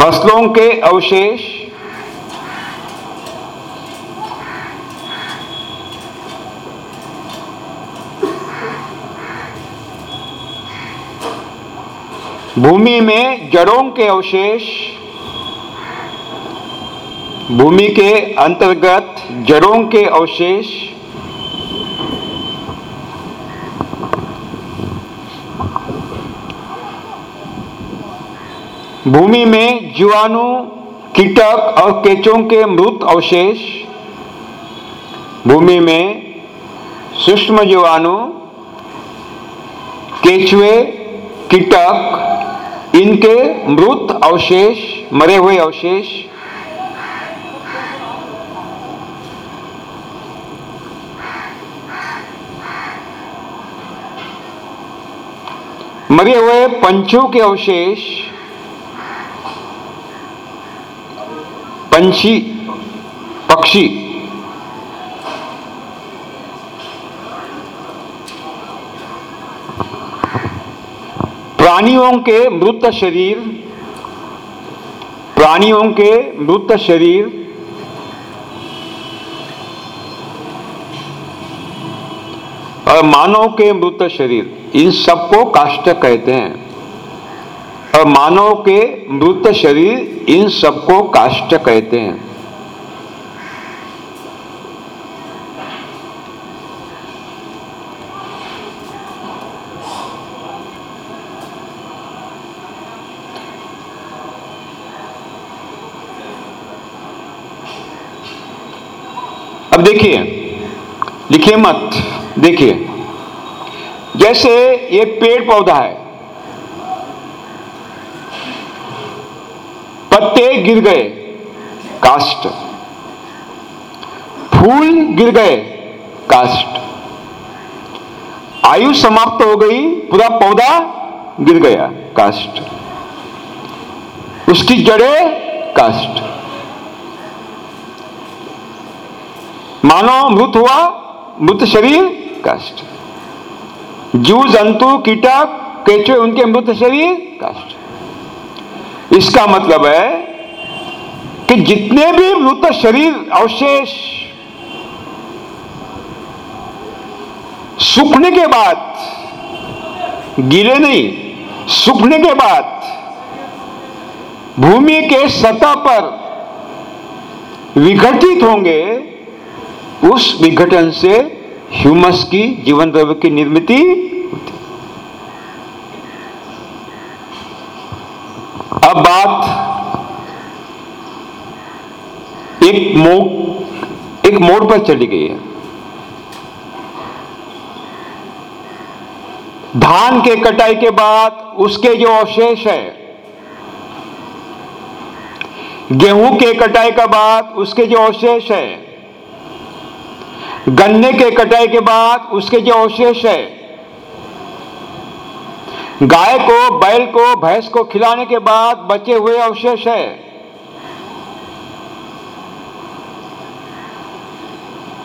फ़सलों के अवशेष भूमि में जड़ों के अवशेष, भूमि के अंतर्गत जड़ों के अवशेष, भूमि में जीवाणु, कीटक और केचों के मृत अवशेष, भूमि में सूक्ष्म जीवाणु, केचुए, कीटक इनके मृत अवशेष मरे हुए अवशेष। मरे हुए पंचों के अवशेष पंछी पक्षी। प्राणियों के मृत शरीर, प्राणियों के मृत शरीर, और मानव के मृत शरीर, इन सबको काष्ट कहते हैं। और मानव के मृत शरीर, इन सबको काष्ट कहते हैं। अब देखिए, लिखिए मत, देखिए। जैसे ये पेड़ पौधा है, पत्ते गिर गए कास्ट फूल गिर गए कास्ट आयु समाप्त हो गई, पूरा पौधा गिर गया कास्ट उसकी जड़ें कास्ट मानव मृत हुआ, मृत शरीर, कष्ट। जीव जंतु, कीटक, केचुए, उनके मृत शरीर, कष्ट। इसका मतलब है कि जितने भी मृत शरीर अवशेष सूखने के बाद गिरे नहीं, सूखने के बाद भूमि के सतह पर विघटित होंगे उस विघटन से ह्यूमस की जीवन द्रव्य की निर्मित अब बात एक मोड़ एक मोड़ पर चली गई है। धान के कटाई के बाद उसके जो अवशेष है, गेहूँ के कटाई का बाद उसके जो अवशेष है गन्ने के कटाई के बाद उसके जो अवशेष है, गाय को, बैल को, भैंस को खिलाने के बाद बचे हुए अवशेष है।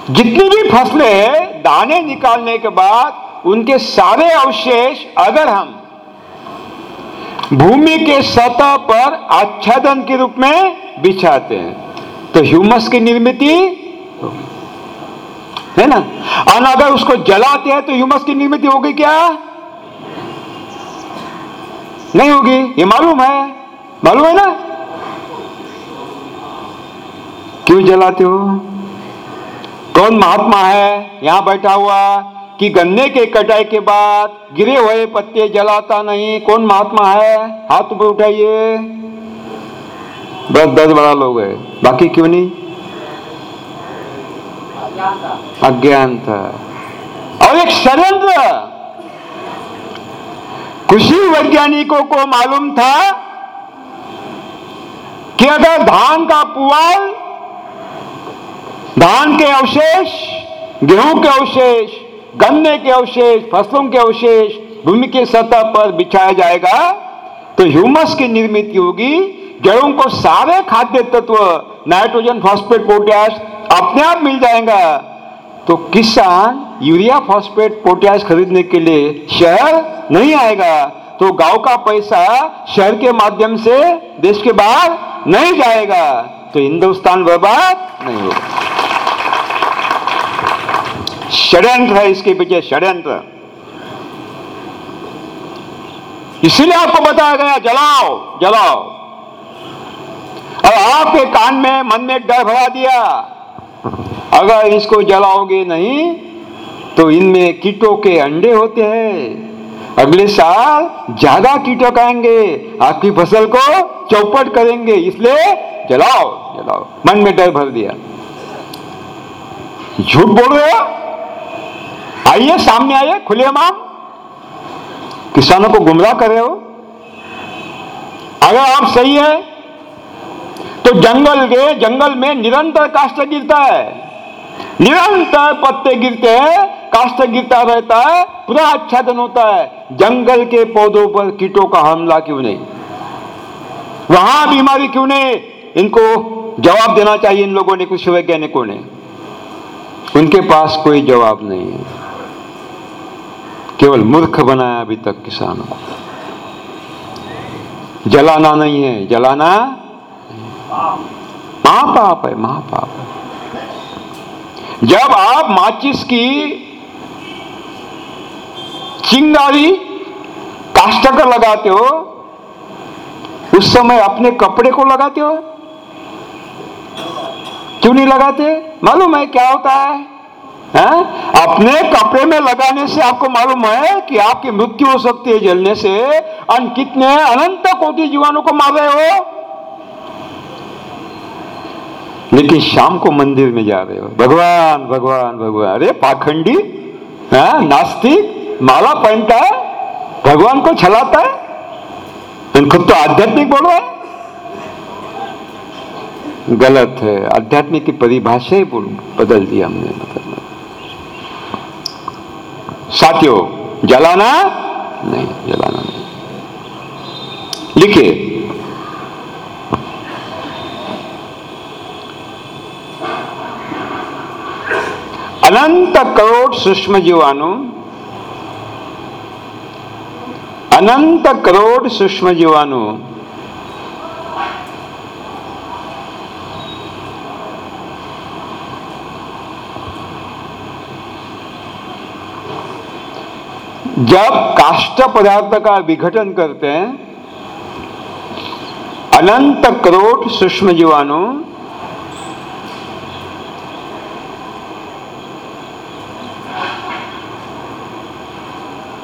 जितनी भी फ़सलें हैं, दाने निकालने के बाद उनके सारे अवशेष अगर हम भूमि के सतह पर आच्छादन के रूप में बिछाते हैं तो ह्यूमस की निर्मित है ना? और अगर उसको जलाते हैं तो ह्यूमस की निर्मित होगी क्या? नहीं होगी। ये मालूम है। मालूम है ना? क्यों जलाते हो? कौन महात्मा है? यहाँ बैठा हुआ कि गन्ने के कटाई के बाद गिरे हुए पत्ते जलाता नहीं। कौन महात्मा है? हाथ ऊपर उठाइए। बस दस बड़ा लोग है। बाकी क्यों नहीं? अज्ञान था और एक षड्यंत्र कृषि वैज्ञानिकों को मालूम था कि अगर धान का पुआल धान के अवशेष गेहूँ के अवशेष गन्ने के अवशेष फ़सलों के अवशेष भूमि के सतह पर बिछाया जाएगा? तो ह्यूमस की निर्मित होगी जड़ों को सारे खाद्य तत्व, नाइट्रोजन, फॉस्फेट, पोटैश अपने आप मिल जाएगा। तो किसान यूरिया फॉस्फेट पोटैश खरीदने के लिए शहर नहीं आएगा। तो गाँव का पैसा शहर के माध्यम से देश के बाहर नहीं जाएगा। तो हिंदुस्तान बर्बाद नहीं होगा। षड्यंत्र है इसके पीछे, षड्यंत्र। इसीलिए आपको बताया गया, जलाओ जलाओ। और आपके कान में, मन में डर भरा दिया। अगर इसको जलाओगे नहीं तो इनमें कीटों के अंडे होते हैं। अगले साल ज़्यादा कीटक आएँगे, आपकी फ़सल को चौपट करेंगे, इसलिए जलाओ जलाओ। मन में डर भर दिया। झूठ बोल रहे हो? आइए, सामने आइए, खुले माम किसानों को गुमराह कर रहे हो? अगर आप सही है तो जंगल के जंगल में निरंतर काष्ट गिरता है। निरंतर पत्ते गिरते हैं काष्ट गिरता रहता है पूरा आच्छादन होता है। जंगल के पौधों पर कीटों का हमला क्यों नहीं? वहाँ बीमारी क्यों नहीं? इनको जवाब देना चाहिए इन लोगों ने, कुछ वैज्ञानिकों ने। उनके पास कोई जवाब नहीं है। केवल मूर्ख बनाया अभी तक किसानों को। जलाना नहीं है। जलाना महापाप है महापाप है। जब आप माचिस की चिंगारी काष्ट कर लगाते हो, उस समय अपने कपड़े को लगाते हो? क्यों नहीं लगाते? मालूम है क्या होता है? है? अपने कपड़े में लगाने से आपको मालूम है कि आपकी मृत्यु हो सकती है जलने से। और कितने अनंत कोटि जीवाणु को मार रहे हो। लेकिन शाम को मंदिर में जा रहे हो। भगवान भगवान भगवान। अरे, पाखंडी, है, नास्तिक, माला पहनता है, भगवान को छलाता है। खुद तो आध्यात्मिक बोलो, है। गलत है। आध्यात्मिक की परिभाषा ही बदल दी हमने मतलब साथियों, जलाना नहीं जलाना नहीं। लिखिए। अनंत करोड़ सूक्ष्म जीवाणु, अनंत करोड़ सूक्ष्म जीवाणु, जब काष्ट पदार्थ का विघटन करते हैं, अनंत करोड़ सूक्ष्म जीवाणु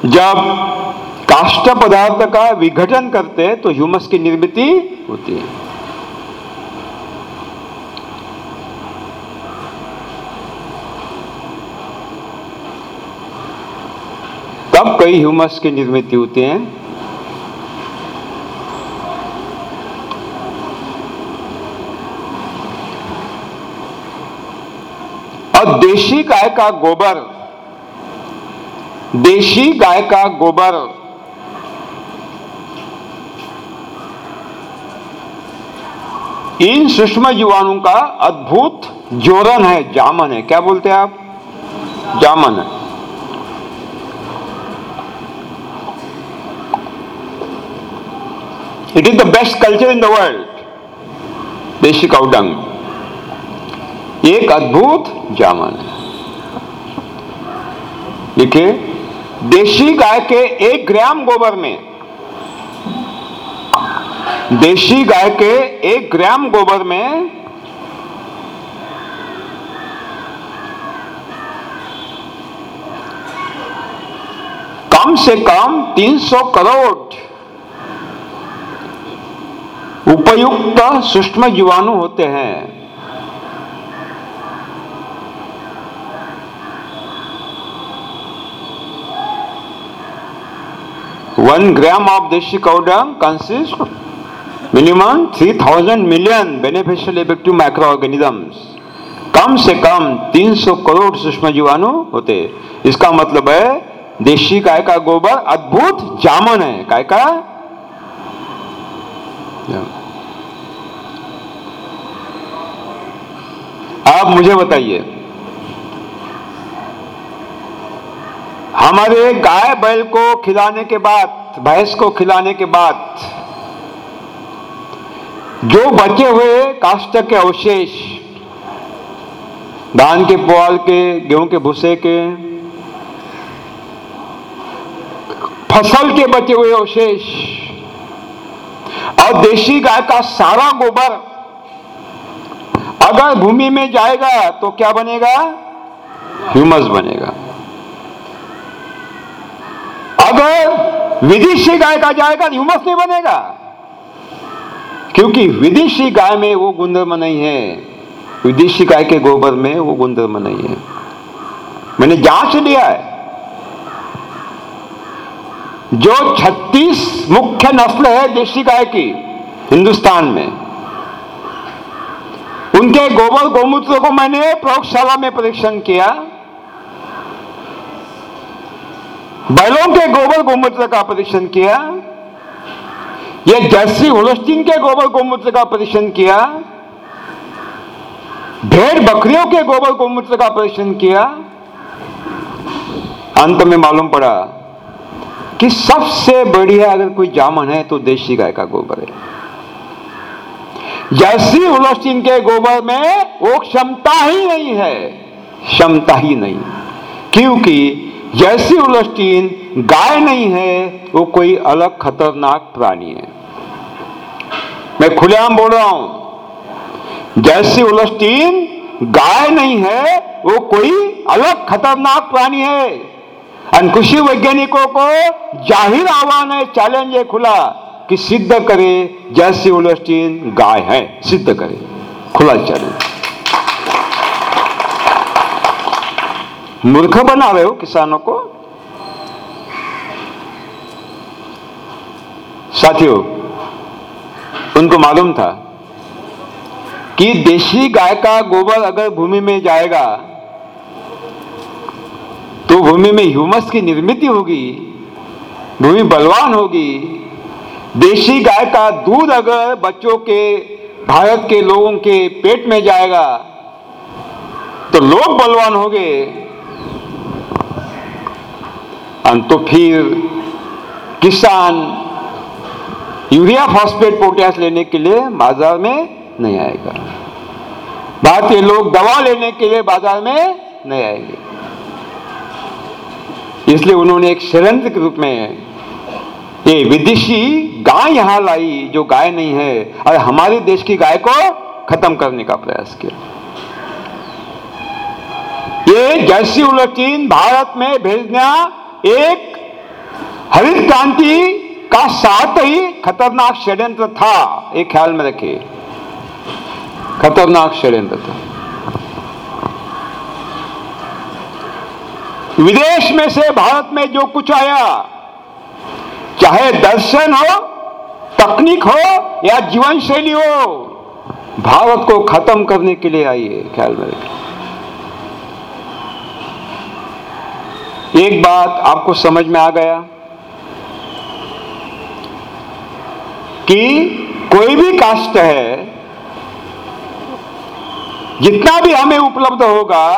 जब काष्ट पदार्थ का विघटन करते हैं तो ह्यूमस की निर्मित होती है। तब कई ह्यूमस की निर्मित होती है। और देशी गाय का गोबर देशी गाय का गोबर। इन सूक्ष्म जीवाणु का अद्भुत जोरन है, जामन है। क्या बोलते हैं आप? जामन। है it is the best culture in the world देशी काउडंग एक अद्भुत जामन। है देखिए देशी गाय के एक ग्राम गोबर में। देशी गाय के एक ग्राम गोबर में कम से कम 300 करोड़ उपयुक्त सूक्ष्म जीवाणु होते हैं। वन ग्राम ऑफ़ देशी कौडा consist minimum three thousand million beneficial effective microorganism कम से कम 300 करोड़ सूक्ष्म जीवाणु होते इसका मतलब है, देशी काय का गोबर अद्भुत जामन है। काय का? आप मुझे बताइए हमारे गाय बैल को खिलाने के बाद, भैंस को खिलाने के बाद, जो बचे हुए काष्ट के अवशेष, धान के पुआल के, गेहूँ के भूसे के, फ़सल के बचे हुए अवशेष, और देशी गाय का सारा गोबर अगर भूमि में जाएगा तो क्या बनेगा? ह्यूमस बनेगा। अगर विदेशी गाय का जाएगा ह्यूमस नहीं बनेगा, क्योंकि विदेशी गाय में वो गुणधर्म नहीं है, विदेशी गाय के गोबर में वो गुणधर्म नहीं है। मैंने जाँच लिया है, जो 36 मुख्य नस्ल है देशी गाय की, हिंदुस्तान में, उनके गोबर गोमूत्र को मैंने प्रयोगशाला में परीक्षण किया बैलों के गोबर गोमूत्र का परीक्षण किया। ये जर्सी होलस्टीन के गोबर गोमूत्र का परीक्षण किया। भेड़ बकरियों के गोबर गोमूत्र का परीक्षण किया। अंत में मालूम पड़ा कि सबसे बढ़िया अगर कोई जामन है तो देशी गाय का गोबर है। जर्सी होलस्टीन के गोबर में वो क्षमता ही नहीं है। क्षमता ही नहीं। क्योंकि जैसी उलस्टीन गाय नहीं है, वो कोई अलग खतरनाक प्राणी है। मैं खुलेआम बोल रहा हूँ, जैसी उलस्टीन गाय नहीं है, वो कोई अलग खतरनाक प्राणी है। कृषि वैज्ञानिकों को ज़ाहिर आह्वान है, चैलेंज है खुला, कि सिद्ध करे जैसी उलस्टीन गाय है, सिद्ध करे। खुला चैलेंज। मूर्ख बना रहे हो किसानों को? साथियों, उनको मालूम था कि देशी गाय का गोबर अगर भूमि में जाएगा तो भूमि में ह्यूमस की निर्मित होगी, भूमि बलवान होगी। देशी गाय का दूध अगर बच्चों के, भारत के लोगों के पेट में जाएगा तो लोग बलवान होंगे। तो फिर किसान यूरिया फॉस्फेट पोटैश लेने के लिए बाज़ार में नहीं आएगा। भारतीय लोग दवा लेने के लिए बाज़ार में नहीं आएँगे। इसलिए उन्होंने एक षडयंत्र के रूप में ये विदेशी गाय यहाँ लाई, जो गाय नहीं है, और हमारे देश की गाय को खत्म करने का प्रयास किया। ये जैसी उलटीन भारत में भेजना एक हरित क्रांति का साथ ही खतरनाक षड्यंत्र था, एक ख्याल में रखिए। खतरनाक षड्यंत्र था। विदेश में से भारत में जो कुछ आया, चाहे दर्शन हो, तकनीक हो, या जीवन शैली हो, भारत को खत्म करने के लिए आई है ख्याल में रखिए। एक बात आपको समझ में आ गया कि कोई भी कास्ट है, जितना भी हमें उपलब्ध होगा,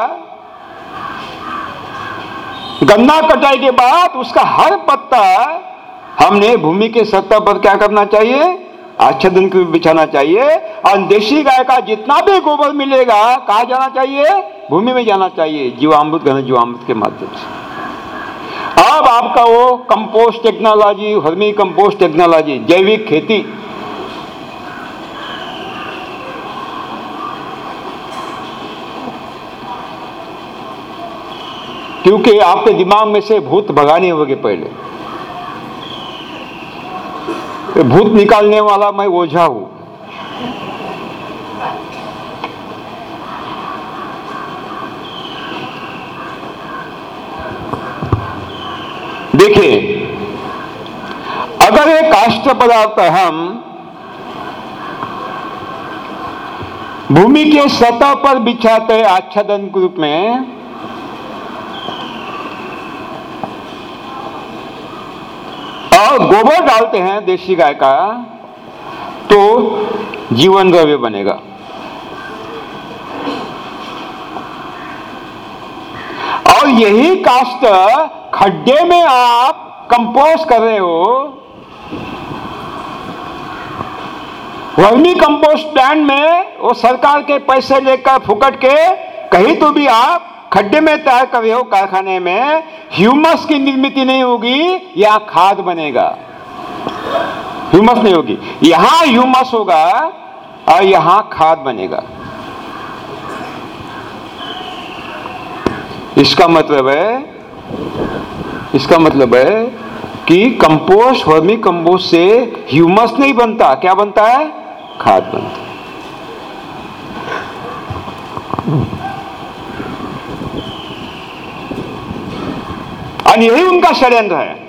गन्ना कटाई के बाद उसका हर पत्ता हमने भूमि के सत्ता पर क्या करना चाहिए? आच्छादन को बिछाना चाहिए। और देशी गाय का जितना भी गोबर मिलेगा, कहा जाना चाहिए? भूमि में जाना चाहिए, जीवामृत, घन जीवामृत के माध्यम से। अब आपका वो compost technology vermicompost technology जैविक खेती। क्योंकि आपके दिमाग में से भूत भगाने होंगे पहले। भूत निकालने वाला मैं ओझा हूँ। देखिए, अगर एक काष्ट पदार्थ हम भूमि के सतह पर बिछाते आच्छादन के रूप में, और गोबर डालते हैं देशी गाय का तो जीवन द्रव्य बनेगा। और यही कास्ट खड्डे में आप कंपोस्ट कर रहे हो। वर्मी कंपोस्ट प्लांट में वो सरकार के पैसे लेकर फुकट के कहीं तो भी आप खड्डे में तैयार कर रहे हो कारखाने में, ह्यूमस की निर्मित नहीं होगी या खाद बनेगा। ह्यूमस नहीं होगी। यहाँ ह्यूमस होगा और यहाँ खाद बनेगा। इसका मतलब है, इसका मतलब है कि कंपोस्ट वर्मी कंपोस्ट से ह्यूमस नहीं बनता। क्या बनता है? खाद बनता और यही उनका षड्यंत्र है।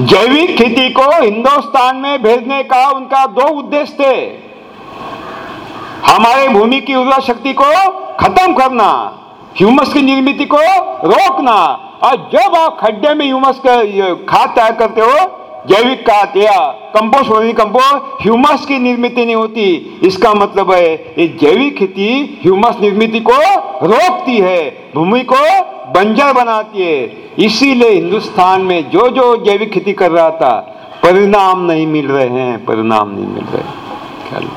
जैविक खेती को हिंदुस्तान में भेजने का उनका दो उद्देश्य थे। हमारे भूमि की उर्वरा शक्ति को खत्म करना। ह्यूमस की निर्मित को रोकना। और जब आप खड्डे में ह्यूमस का खाद तैयार करते हो, जैविक खाद या कंपोस्ट वर्मी कंपोस्ट, ह्यूमस की निर्मित नहीं होती। इसका मतलब है, ये जैविक खेती ह्यूमस निर्मित को रोकती है, भूमि को बंजर बनाती है। इसीलिए हिंदुस्तान में जो जो जैविक खेती कर रहा था, परिणाम नहीं मिल रहे हैं, परिणाम नहीं मिल रहे ख्याल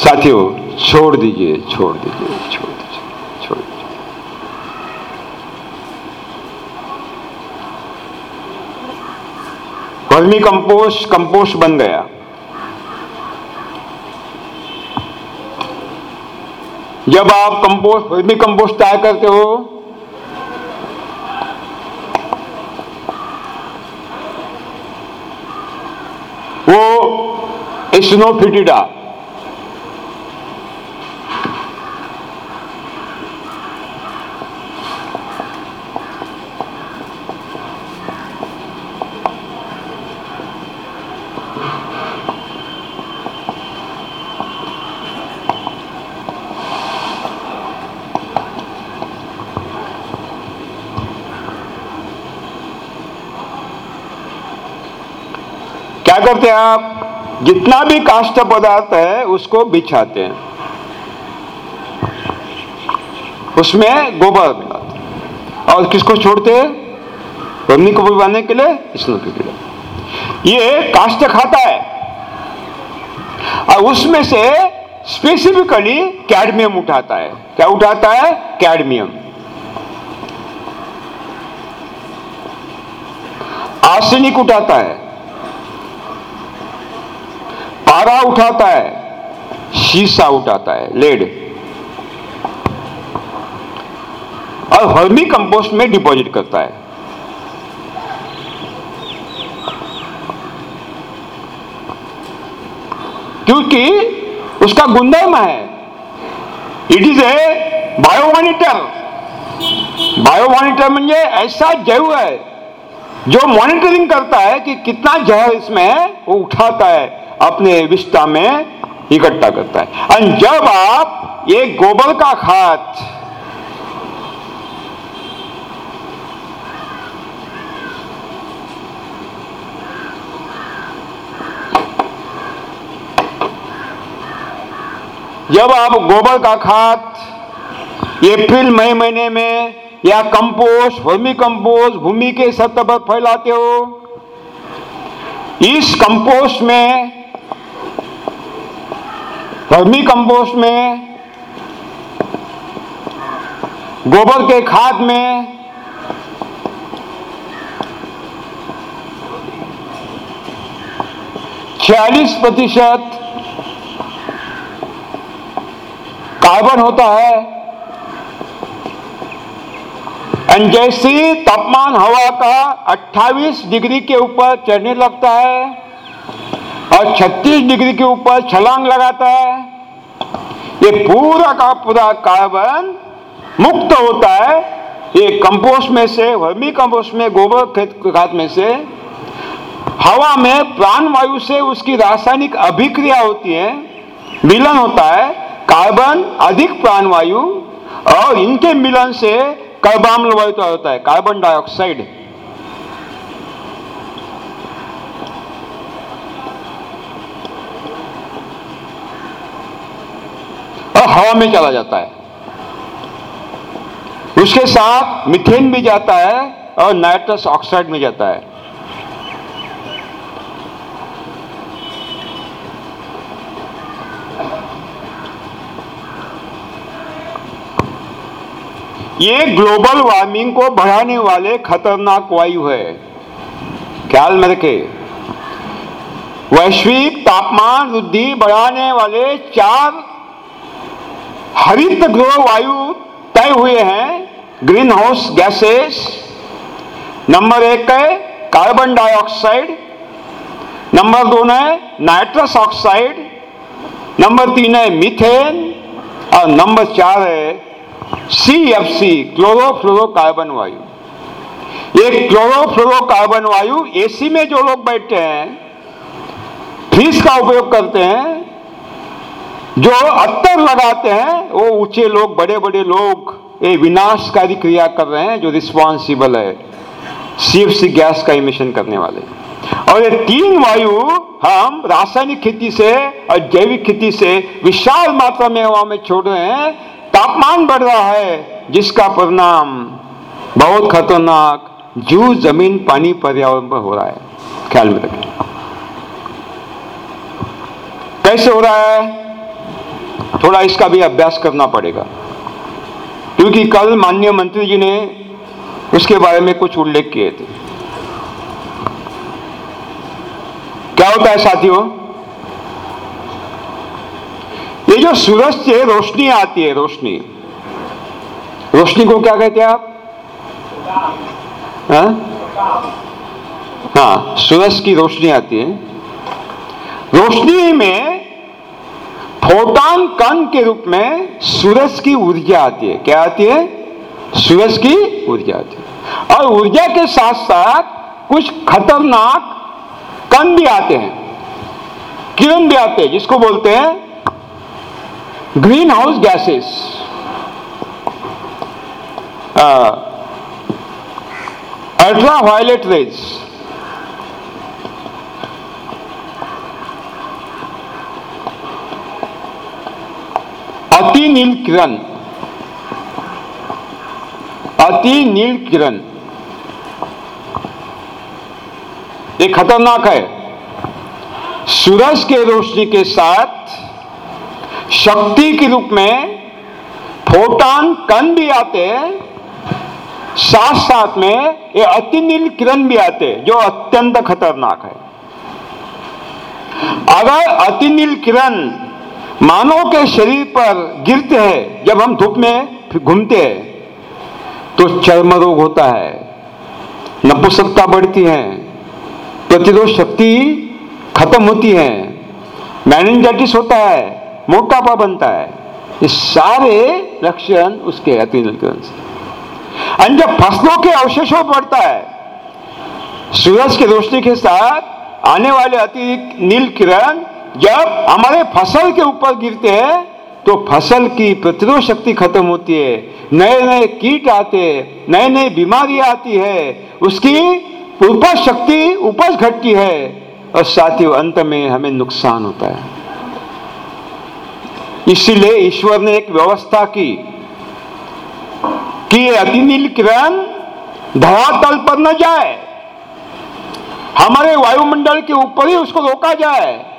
साथियों, छोड़ दीजिए छोड़ दीजिए छोड़ दीजिए छोड़ दीजिए। वर्मी कंपोस्ट कंपोस्ट बन गया। जब आप कंपोस्ट वर्मी कंपोस्ट तैयार करते हो, वो स्नोफिटिडा आप जितना भी काष्ट पदार्थ है, उसको बिछाते हैं। उसमें गोबर मिलाते और किसको छोड़ते हैं? को बनाने के लिए स्नो के लिए। ये काष्ट खाता है। और उसमें से स्पेसिफिकली कैडमियम उठाता है। क्या उठाता है? कैडमियम आर्सेनिक उठाता है। पारा उठाता है, शीशा उठाता है, लेड। और हर्मी कंपोस्ट में डिपॉजिट करता है। क्योंकि उसका गुणधर्म है। इट इज़ ए बायोमॉनिटर बायोमॉनिटर म्हणजे ऐसा जैव है, जो मॉनिटरिंग करता है कि कितना जहर इसमें है वो उठाता है। अपने विस्ता में इकट्ठा करता है। और जब आप ये गोबर का खाद जब आप गोबर का खाद अप्रैल, मई महीने में या कंपोस्ट वर्मी कंपोस्ट, भूमि के सतह पर फैलाते हो, इस कंपोस्ट में वर्मी कंपोस्ट में, गोबर के खाद में, छियालीस प्रतिशत कार्बन होता है। एंड जैसे तापमान हवा का 28 डिग्री के ऊपर चढ़ने लगता है और 36 डिग्री के ऊपर छलांग लगाता है। ये पूरा का पूरा कार्बन मुक्त होता है। ये कंपोस्ट में से, वर्मी कंपोस्ट में, गोबर खाद में से, हवा में प्राण वायु से उसकी रासायनिक अभिक्रिया होती है, मिलन होता है, कार्बन अधिक प्राण वायु और इनके मिलन से कार्बाम्ल वायु तो होता है, कार्बन डाइऑक्साइड और हवा में चला जाता है। उसके साथ मिथेन भी जाता है और नाइट्रस ऑक्साइड में जाता है। ये ग्लोबल वार्मिंग को बढ़ाने वाले खतरनाक वायु है। ख्याल में रखे। वैश्विक तापमान वृद्धि बढ़ाने वाले चार हरित गृह वायु तय हुए हैं ग्रीन हाउस गैसेस। नंबर एक है कार्बन डाइऑक्साइड। नंबर दो है नाइट्रस ऑक्साइड। नंबर तीन है मीथेन। और नंबर चार है सी एफ़ सी क्लोरोफ्लोरोकार्बन वायु। ये क्लोरोफ्लोरोकार्बन वायु एसी में जो लोग बैठते हैं फ्रीज का उपयोग करते हैं जो अत्तर लगाते हैं, वो ऊँचे लोग बड़े बड़े लोग, ये विनाशकारी क्रिया कर रहे हैं, जो रिस्पॉन्सिबल है। सीएफसी गैस का इमिशन करने वाले। और ये तीन वायु हम रासायनिक खेती से और जैविक खेती से विशाल मात्रा में हवा में छोड़ रहे हैं, तापमान बढ़ रहा है, जिसका परिणाम बहुत खतरनाक जू ज़मीन पानी पर्यावरण पर हो रहा है। ख्याल में रखें। कैसे हो रहा है? थोड़ा इसका भी अभ्यास करना पड़ेगा। क्योंकि कल माननीय मंत्री जी ने उसके बारे में कुछ उल्लेख किए थे। क्या होता है साथियों? ये जो सूरज से रोशनी आती है रोशनी। रोशनी को क्या कहते हैं आप? हाँ, हाँ सूरज की रोशनी आती है। रोशनी में फोटॉन कण के रूप में सूरज की ऊर्जा आती है। क्या आती है? सूरज की ऊर्जा आती है। और ऊर्जा के साथ साथ कुछ खतरनाक कण भी आते हैं। किरण भी आते हैं, जिसको बोलते हैं greenhouse gases ultraviolet rays अति नील किरण। अति नील किरण। ये खतरनाक है। सूरज के रोशनी के साथ शक्ति के रूप में फोटान कण भी आते साथ साथ में ये अति नील किरण भी आते जो अत्यंत खतरनाक है। अगर अति नील किरण मानव के शरीर पर गिरते हैं, जब हम धूप में घूमते हैं तो चर्म रोग होता है, नपुंसकता बढ़ती है, प्रतिरोध शक्ति खत्म होती है मैनिंजाइटिस होता है, मोटापा बनता है, ये सारे लक्षण उसके अतिनिकरण से जब फ़सलों के अवशेषों बढ़ता है, सूरज की रोशनी के साथ आने वाले अति नील किरण जब हमारे फ़सल के ऊपर गिरते हैं तो फ़सल की प्रतिरोध शक्ति खत्म होती है। नए नए कीट आते नए नए बीमारी आती है, उसकी उपज शक्ति उपज घटती है। और साथ ही अंत में हमें नुकसान होता है। इसीलिए ईश्वर ने एक व्यवस्था की, कि अति नील किरण धरातल पर न जाए। हमारे वायुमंडल के ऊपर ही उसको रोका जाए।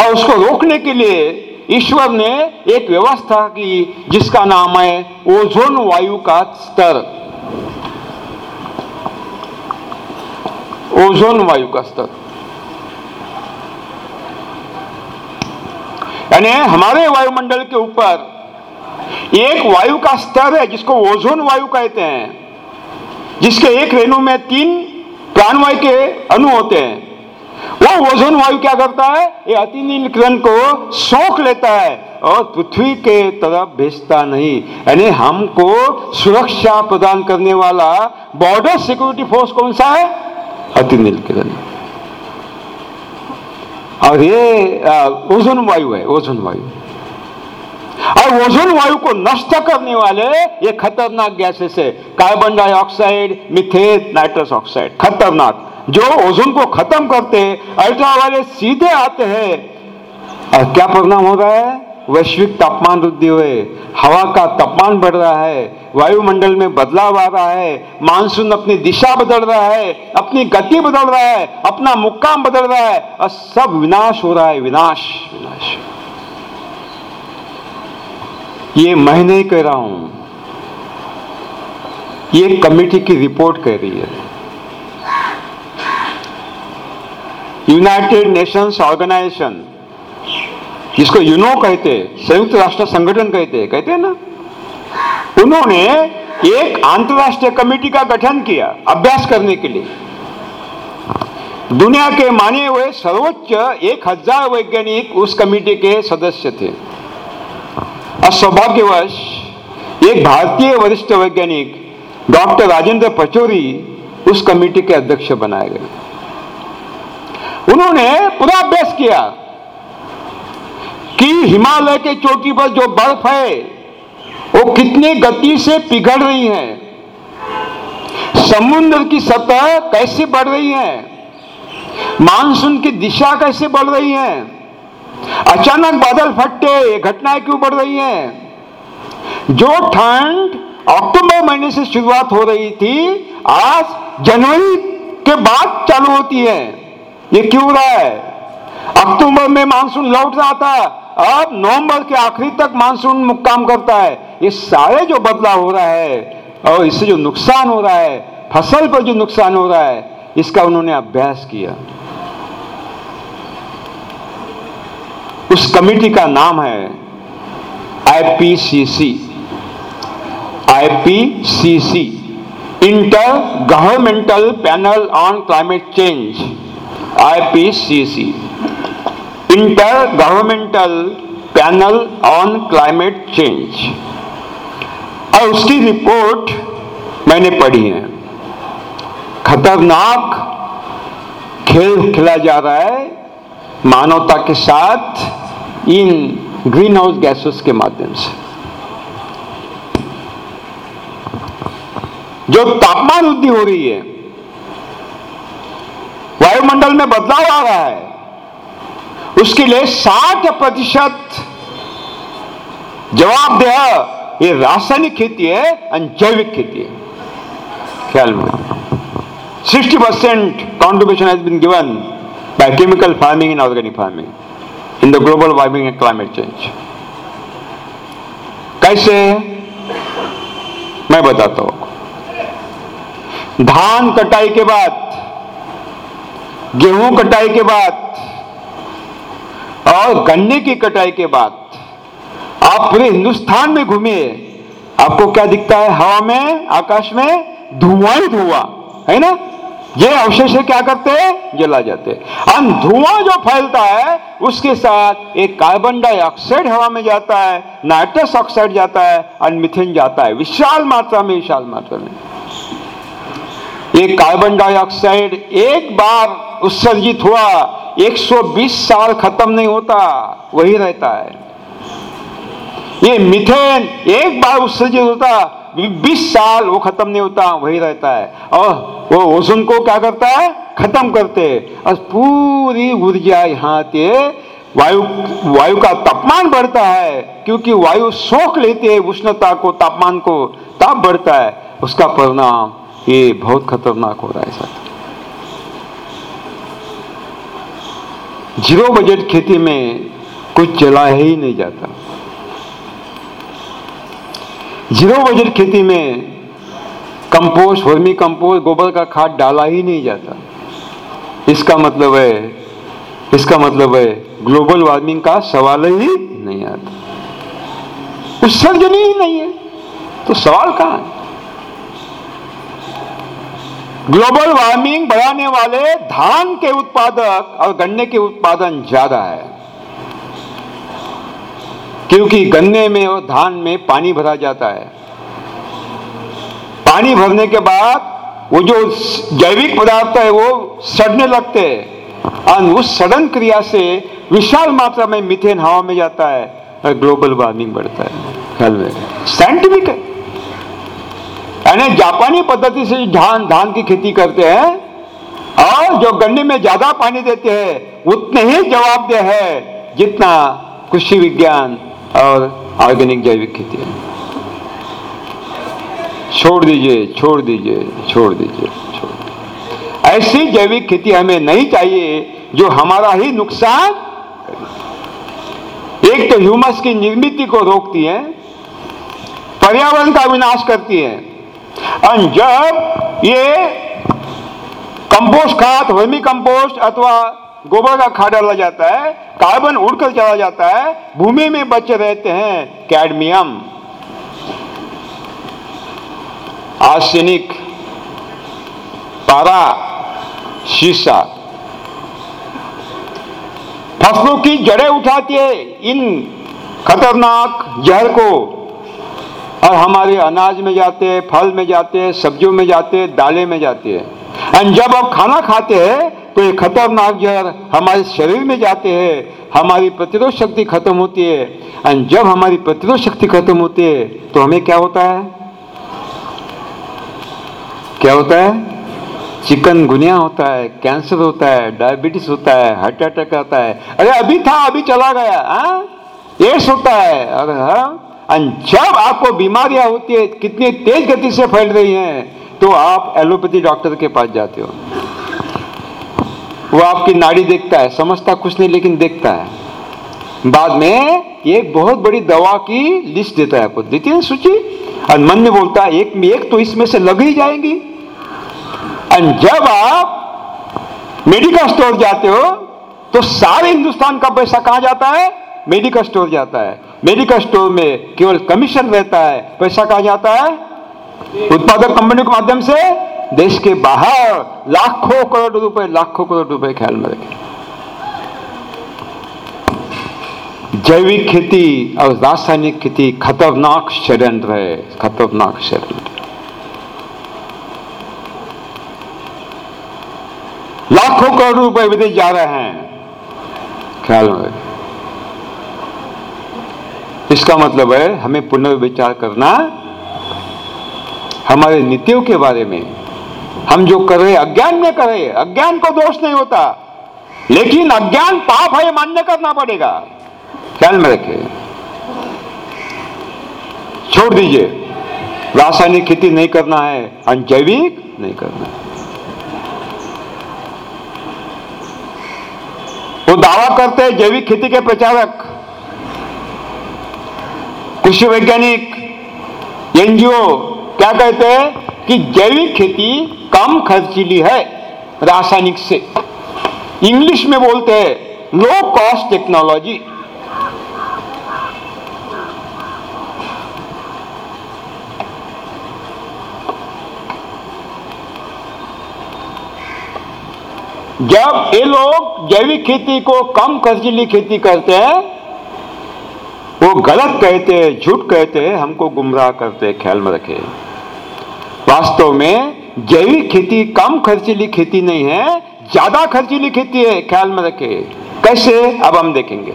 और उसको रोकने के लिए ईश्वर ने एक व्यवस्था की, जिसका नाम है ओजोन वायु का स्तर। ओजोन वायु का स्तर। यानी हमारे वायुमंडल के ऊपर एक वायु का स्तर है, जिसको ओजोन वायु कहते हैं, जिसके एक रेणु में तीन प्राणवायु के अणु होते हैं। वो ओजोन वायु क्या करता है? ये अति नील किरण को सोख लेता है और पृथ्वी के तरफ़ भेजता नहीं। यानी हमको सुरक्षा प्रदान करने वाला बॉर्डर सिक्योरिटी फोर्स कौन सा है? अति नील किरण और ये ओजोन वायु है ओजोन वायु। और ओजोन वायु को नष्ट करने वाले ये खतरनाक गैसेस है। Carbon dioxide methane nitrous oxide खतरनाक। जो ओजोन को खत्म करते अल्ट्रा वाले सीधे आते हैं। और क्या परिणाम हो रहा है? वैश्विक तापमान वृद्धि हुए। हवा का तापमान बढ़ रहा है। वायुमंडल में बदलाव आ रहा है। मानसून अपनी दिशा बदल रहा है। अपनी गति बदल रहा है। अपना मुक्काम बदल रहा है। और सब विनाश हो रहा है। विनाश विनाश। ये मैं नहीं कह रहा हूँ। ये कमेटी की रिपोर्ट कह रही है। यूनाइटेड नेशंस ऑर्गेनाइजेशन जिसको यूनो कहते, संयुक्त राष्ट्र संगठन कहते कहते हैं ना? उन्होंने एक अंतरराष्ट्रीय कमेटी का गठन किया अभ्यास करने के लिए। दुनिया के माने हुए सर्वोच्च एक हज़ार वैज्ञानिक उस कमेटी के सदस्य थे। और सौभाग्यवश, एक भारतीय वरिष्ठ वैज्ञानिक डॉक्टर राजेंद्र पचौरी उस कमेटी के अध्यक्ष बनाए गए। उन्होंने पूरा अभ्यास किया कि हिमालय के चोटी पर जो बर्फ़ है, वो कितनी गति से पिघल रही है? समुद्र की सतह कैसे बढ़ रही है? मानसून की दिशा कैसे बढ़ रही है? अचानक बादल फटते, घटनाएँ क्यों बढ़ रही हैं? जो ठंड अक्टूबर महीने से शुरुआत हो रही थी, आज जनवरी के बाद चालू होती है। ये क्यों रहा है? अक्टूबर में मानसून लौट रहा था अब नवंबर के आखिरी तक मानसून मुक्काम करता है। ये सारे जो बदलाव हो रहा है और इससे जो नुकसान हो रहा है, फ़सल पर जो नुकसान हो रहा है, इसका उन्होंने अभ्यास किया। उस कमेटी का नाम है IPCC IPCC intergovernmental panel on climate change IPCC intergovernmental panel on climate change और उसकी रिपोर्ट मैंने पढ़ी है। खतरनाक खेल खेला जा रहा है मानवता के साथ इन ग्रीन हाउस गैसेस के माध्यम से। जो तापमान वृद्धि हो रही है वायुमंडल में बदलाव आ रहा है। उसके लिए 60 प्रतिशत जवाबदेह ये रासायनिक खेती है और जैविक खेती है। ख्याल में। 60 percent contribution has been given by chemical farming in organic farming in the global warming and climate change कैसे मैं बताता हूँ धान कटाई के बाद गेहूँ कटाई के बाद और गन्ने की कटाई के बाद आप पूरे हिंदुस्तान में घूमिए आपको क्या दिखता है? हवा में, आकाश में धुआँ ही धुआँ, है ना? ये अवशेष क्या करते हैं? जला जाते हैं। धुआँ जो फैलता है, उसके साथ एक कार्बन डाइऑक्साइड हवा में जाता है नाइट्रस ऑक्साइड जाता है और मिथेन जाता है, विशाल मात्रा में, विशाल मात्रा में। ये कार्बन डाइऑक्साइड एक बार उत्सर्जित हुआ 120 साल खत्म नहीं होता, वही रहता है। ये मिथेन एक बार उत्सर्जित होता 20 साल वो खत्म नहीं होता, वही रहता है। और वो ओजोन को क्या करता है? खत्म करते और पूरी ऊर्जा यहाँ है वायु वायु का तापमान बढ़ता है, क्योंकि वायु सोख लेती है उष्णता को, तापमान को ताप बढ़ता है। उसका परिणाम ये बहुत खतरनाक हो रहा है साथ। ज़ीरो बजट खेती में कुछ चला ही नहीं जाता। ज़ीरो बजट खेती में कंपोस्ट, वर्मी कंपोस्ट, गोबर का खाद डाला ही नहीं जाता। इसका मतलब है, इसका मतलब है ग्लोबल वार्मिंग का सवाल ही नहीं आता। उत्सर्जन ही नहीं है तो सवाल कहाँ है? ग्लोबल वार्मिंग बढ़ाने वाले धान के उत्पादक और गन्ने के उत्पादन ज़्यादा है। क्योंकि गन्ने में और धान में पानी भरा जाता है। पानी भरने के बाद वो जो जैविक पदार्थ है वो सड़ने लगते हैं और उस सड़न क्रिया से विशाल मात्रा में मिथेन हवा में जाता है और ग्लोबल वार्मिंग बढ़ता है। साइंटिफिक है। यानी जापानी पद्धति से धान धान की खेती करते हैं और जो गन्ने में ज़्यादा पानी देते हैं, उतने ही जवाबदेह है जितना कृषि विज्ञान और ऑर्गेनिक जैविक खेती है। छोड़ दीजिए छोड़ दीजिए छोड़ दीजिए छोड़ दीजिए। ऐसी जैविक खेती हमें नहीं चाहिए जो हमारा ही नुकसान एक तो ह्यूमस की निर्मित को रोकती है, पर्यावरण का विनाश करती है। जब ये कंपोस्ट खाद, वर्मी कंपोस्ट अथवा गोबर का खाद डाला जाता है कार्बन उड़कर चला जाता है, भूमि में बचे रहते हैं कैडमियम आर्सेनिक पारा शीशा। फ़सलों की जड़ें उठाती है इन खतरनाक जहर को। और हमारे अनाज में जाते हैं, फल में जाते हैं, सब्जियों में जाते हैं, दालें में जाते हैं। एंड जब हम खाना खाते हैं तो ये खतरनाक जहर हमारे शरीर में जाते हैं, हमारी प्रतिरोध शक्ति खत्म होती है। एंड जब हमारी प्रतिरोध शक्ति खत्म होती है तो हमें क्या होता है? क्या होता है? चिकन गुनिया होता है, कैंसर होता है, डायबिटीज़ होता है, हार्ट अटैक आता है। अरे अभी था, अभी चला गया एड्स होता है, अरे हाँ? जब आपको बीमारियाँ होती है, कितनी तेज गति से फैल रही हैं तो आप एलोपैथी डॉक्टर के पास जाते हो। वो आपकी नाड़ी देखता है, समझता कुछ नहीं, लेकिन देखता है। बाद में एक बहुत बड़ी दवा की लिस्ट देता है आपको। देती है सूची? और मन में बोलता है, एक एक तो इसमें से लग ही जाएँगी। जब आप मेडिकल स्टोर जाते हो तो सारे हिंदुस्तान का पैसा कहाँ जाता है? मेडिकल स्टोर जाता है। मेडिकल स्टोर में केवल कमीशन रहता है, पैसा कहा जाता है? उत्पादक कंपनी के माध्यम से देश के बाहर लाखों करोड़ रुपए, लाखों करोड़ रुपए ख्याल में रखें। जैविक खेती और रासायनिक खेती खतरनाक षड्यंत्र है खतरनाक षड्यंत्र लाखों करोड़ रुपए विदेश जा रहे हैं, ख्याल में इसका मतलब है हमें पुनर्विचार करना, हमारे नीतियों के बारे में, हम जो कर रहे अज्ञान में कर रहे अज्ञान को दोष नहीं होता, लेकिन अज्ञान पाप है मान्य करना पड़ेगा। ख्याल में रखे। छोड़ दीजिए। रासायनिक खेती नहीं करना है अनजैविक नहीं करना वो दावा करते हैं जैविक खेती के प्रचारक। कृषि वैज्ञानिक, एनजीओ क्या कहते हैं कि जैविक खेती कम खर्चीली है रासायनिक से। इंग्लिश में बोलते हैं लो कॉस्ट टेक्नोलॉजी जब ये लोग जैविक खेती को कम खर्चीली खेती करते हैं वो गलत कहते हैं, झूठ कहते हैं, हमको गुमराह करते हैं, ख्याल में रखे। वास्तव में जैविक खेती कम खर्चीली खेती नहीं है, ज़्यादा खर्चीली खेती है, ख्याल में रखे। कैसे? अब हम देखेंगे।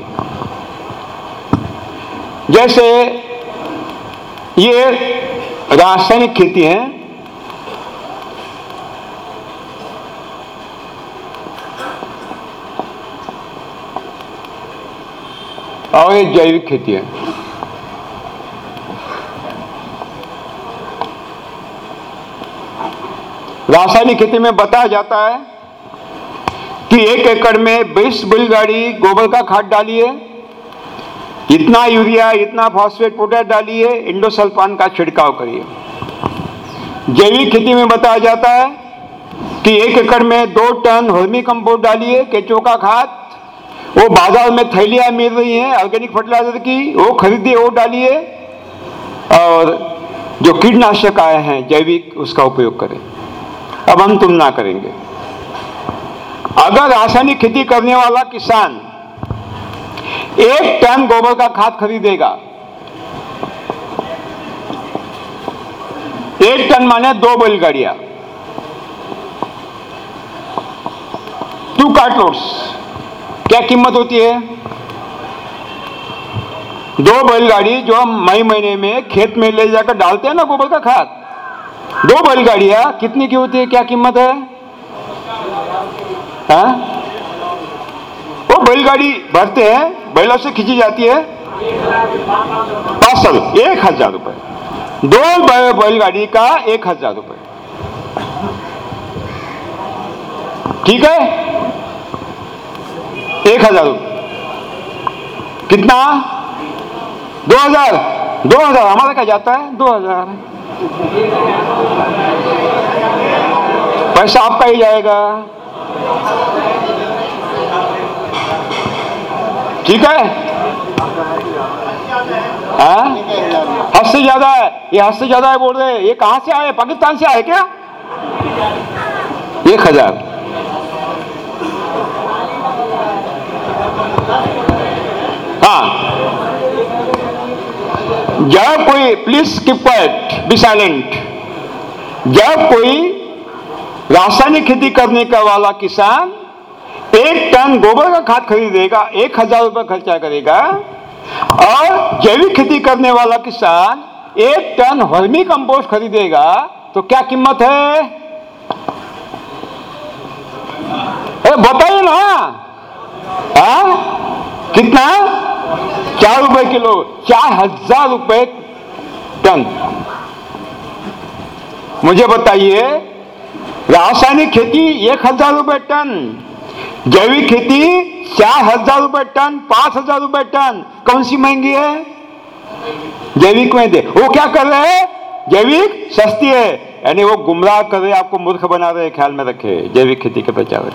जैसे ये रासायनिक खेती है और ये जैविक खेती है रासायनिक खेती में बताया जाता है कि एक एकड़ में 20 बैलगाड़ी गोबर का खाद डालिए, इतना यूरिया, इतना फॉस्फेट पोटेट डालिए, इंडोसल्फान का छिड़काव करिए। जैविक खेती में बताया जाता है कि एक एकड़ में दो टन हर्मी कंपोस्ट डालिए केचो का खाद वो बाज़ार में थैलियाँ मिल रही हैं ऑर्गेनिक फर्टिलाइज़र की, वो खरीदिए वो डालिए। और जो कीटनाशक आए हैं, जैविक, उसका उपयोग करें। अब हम तुलना करेंगे। अगर रासायनिक खेती करने वाला किसान एक टन गोबर का खाद खरीदेगा, एक टन माने दो बैलगाड़िया टू कार्टलोड्स क्या कीमत होती है? दो बैलगाड़ी जो हम मई महीने में खेत में ले जाकर डालते हैं ना गोबर का खाद। दो बैलगाड़िया, कितनी की होती है? क्या कीमत है? हाँ? वो बैलगाड़ी भरते हैं, बैलों से खींची जाती है। पार्सल, एक हज़ार रुपए। दो बैलगाड़ी का एक हज़ार रुपए। ठीक है? एक हज़ार। कितना? दो हज़ार। दो हज़ार। हमारा क्या जाता है? दो हज़ार। पैसा आपका ही जाएगा। ठीक है? हाँ? हद से ज़्यादा है। ये हद से ज़्यादा है बोल रहे ये कहाँ से आए? पाकिस्तान से आए क्या? एक हज़ार। हाँ। जब कोई प्लीज़ क्वाइट बी साइलेंट जब कोई रासायनिक खेती करने का वाला किसान एक टन गोबर का खाद खरीदेगा एक हज़ार रुपये खर्चा करेगा, और जैविक खेती करने वाला किसान एक टन वर्मी कंपोस्ट खरीदेगा तो क्या कीमत है? बताइए ना। आ? कितना? चार रुपए किलो? चार हज़ार रुपए टन? मुझे बताइए, रासायनिक खेती एक हज़ार रुपए टन, जैविक खेती चार हज़ार रुपए टन, पाँच हज़ार रुपए टन। कौन सी महँगी है? जैविक में दे। वो क्या कर रहे हैं? जैविक सस्ती है। यानी वो गुमराह कर रहे आपको मूर्ख बना रहे ख्याल में रखे। जैविक खेती के प्रचार।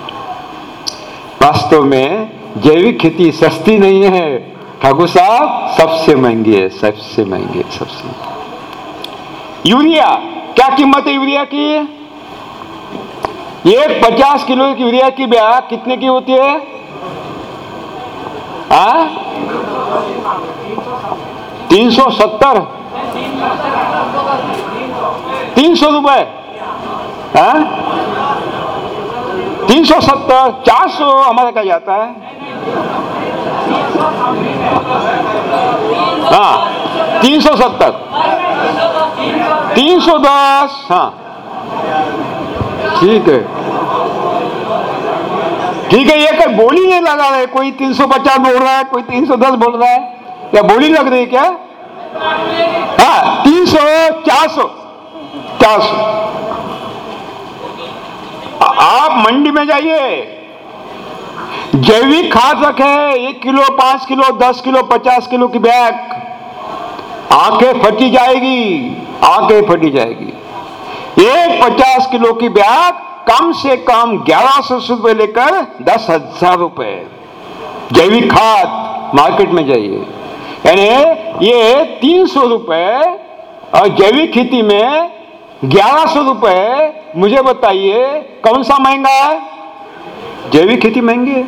वास्तव में जैविक खेती सस्ती नहीं है। ठाकुर साहब सबसे महँगी है, सबसे महँगी है, सबसे यूरिया, क्या कीमत है यूरिया की? एक पचास किलो की यूरिया की ब्याह कितने की होती है? आ? तीन सौ सत्तर। तीन सौ रुपए। तीन सौ सत्तर, चार सौ हमारा क्या जाता है। हाँ तीन सौ सत्तर। तीन सौ दस हाँ। ठीक है। ठीक है, ये कोई बोली नहीं लगा रहे, कोई तीन सौ पचास बोल रहा है, कोई तीन सौ दस बोल रहा है, क्या बोली लग रही है क्या? हाँ तीन सौ, चार सौ। चार सौ। आप मंडी में जाइए। जैविक खाद रखे, एक किलो, पाँच किलो, दस किलो, पचास किलो की बैग। आँखें फटी जाएगी, आँखें फटी जाएगी। एक पचास किलो की बैग कम से कम ग्यारह सौ रुपए लेकर दस हज़ार रुपए। जैविक खाद, मार्केट में जाइए। यानी ये तीन सौ रुपए और जैविक खेती में ग्यारह सौ रुपए, मुझे बताइए, कौन सा महँगा है? जैविक खेती महँगी है।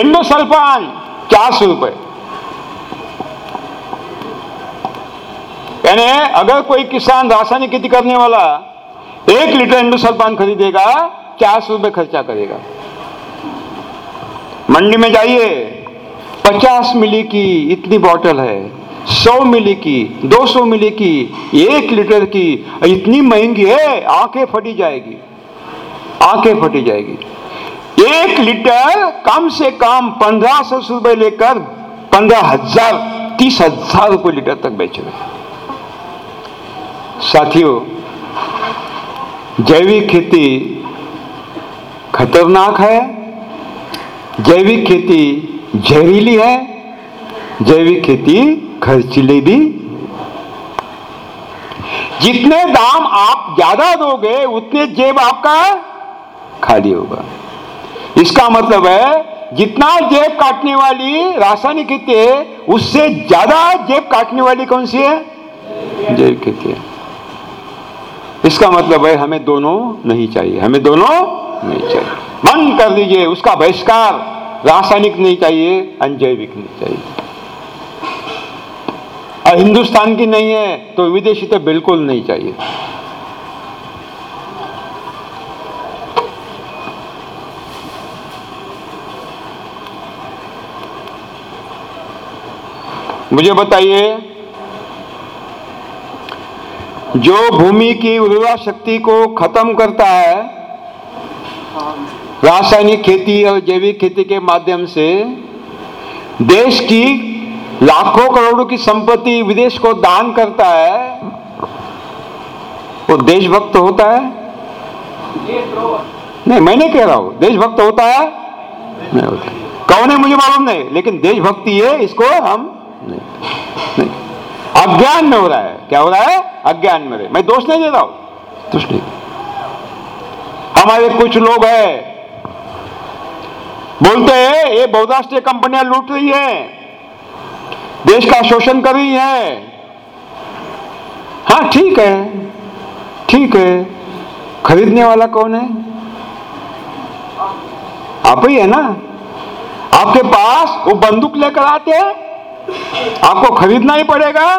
एंडोसल्फान चार सौ रुपए। यानी अगर कोई किसान रासायनिक खेती करने वाला एक लीटर एंडोसल्फान खरीदेगा, चार सौ रुपए खर्चा करेगा। मंडी में जाइए, पचास मिली की इतनी बॉटल है। सौ मिली की, दो सौ मिली की, एक लीटर की, इतनी महँगी है, आँखें फटी जाएगी। आँखें फटी जाएगी। एक लीटर कम से कम पंद्रह सौ रुपए लेकर पंद्रह हज़ार, तीस हज़ार रुपए लीटर तक बेच रहे साथियों, जैविक खेती खतरनाक है, जैविक खेती जहरीली है, जैविक खेती खर्चीली भी जितने दाम आप ज़्यादा दोगे, उतने जेब आपका खाली होगा। इसका मतलब है, जितना जेब काटने वाली रासायनिक खेती है, उससे ज़्यादा जेब काटने वाली कौन सी है? जैविक खेती है। इसका मतलब है, हमें दोनों नहीं चाहिए। हमें दोनों नहीं चाहिए। बंद कर दीजिए, उसका बहिष्कार। रासायनिक नहीं चाहिए अनजैविक नहीं चाहिए। और हिंदुस्तान की नहीं है तो विदेशी तो बिल्कुल नहीं चाहिए। मुझे बताइए, जो भूमि की उर्वरा शक्ति को खत्म करता है, रासायनिक खेती और जैविक खेती के माध्यम से, देश की लाखों करोड़ों की संपत्ति विदेश को दान करता है वो देशभक्त होता है। नहीं मैं नहीं कह रहा हूँ देशभक्त होता है? नहीं होता। कौन है मुझे मालूम नहीं लेकिन देशभक्ति है इसको हम नहीं, नहीं। अज्ञान में हो रहा है। क्या हो रहा है? अज्ञान में रहे मैं दोष नहीं दे रहा हूँ। हमारे कुछ लोग हैं बोलते हैं ये बहुराष्ट्रीय कंपनियाँ लूट रही है। देश का शोषण कर रही है। हाँ ठीक है। ठीक है। खरीदने वाला कौन है? आप ही है ना? आपके पास वो बंदूक लेकर आते हैं। आपको खरीदना ही पड़ेगा।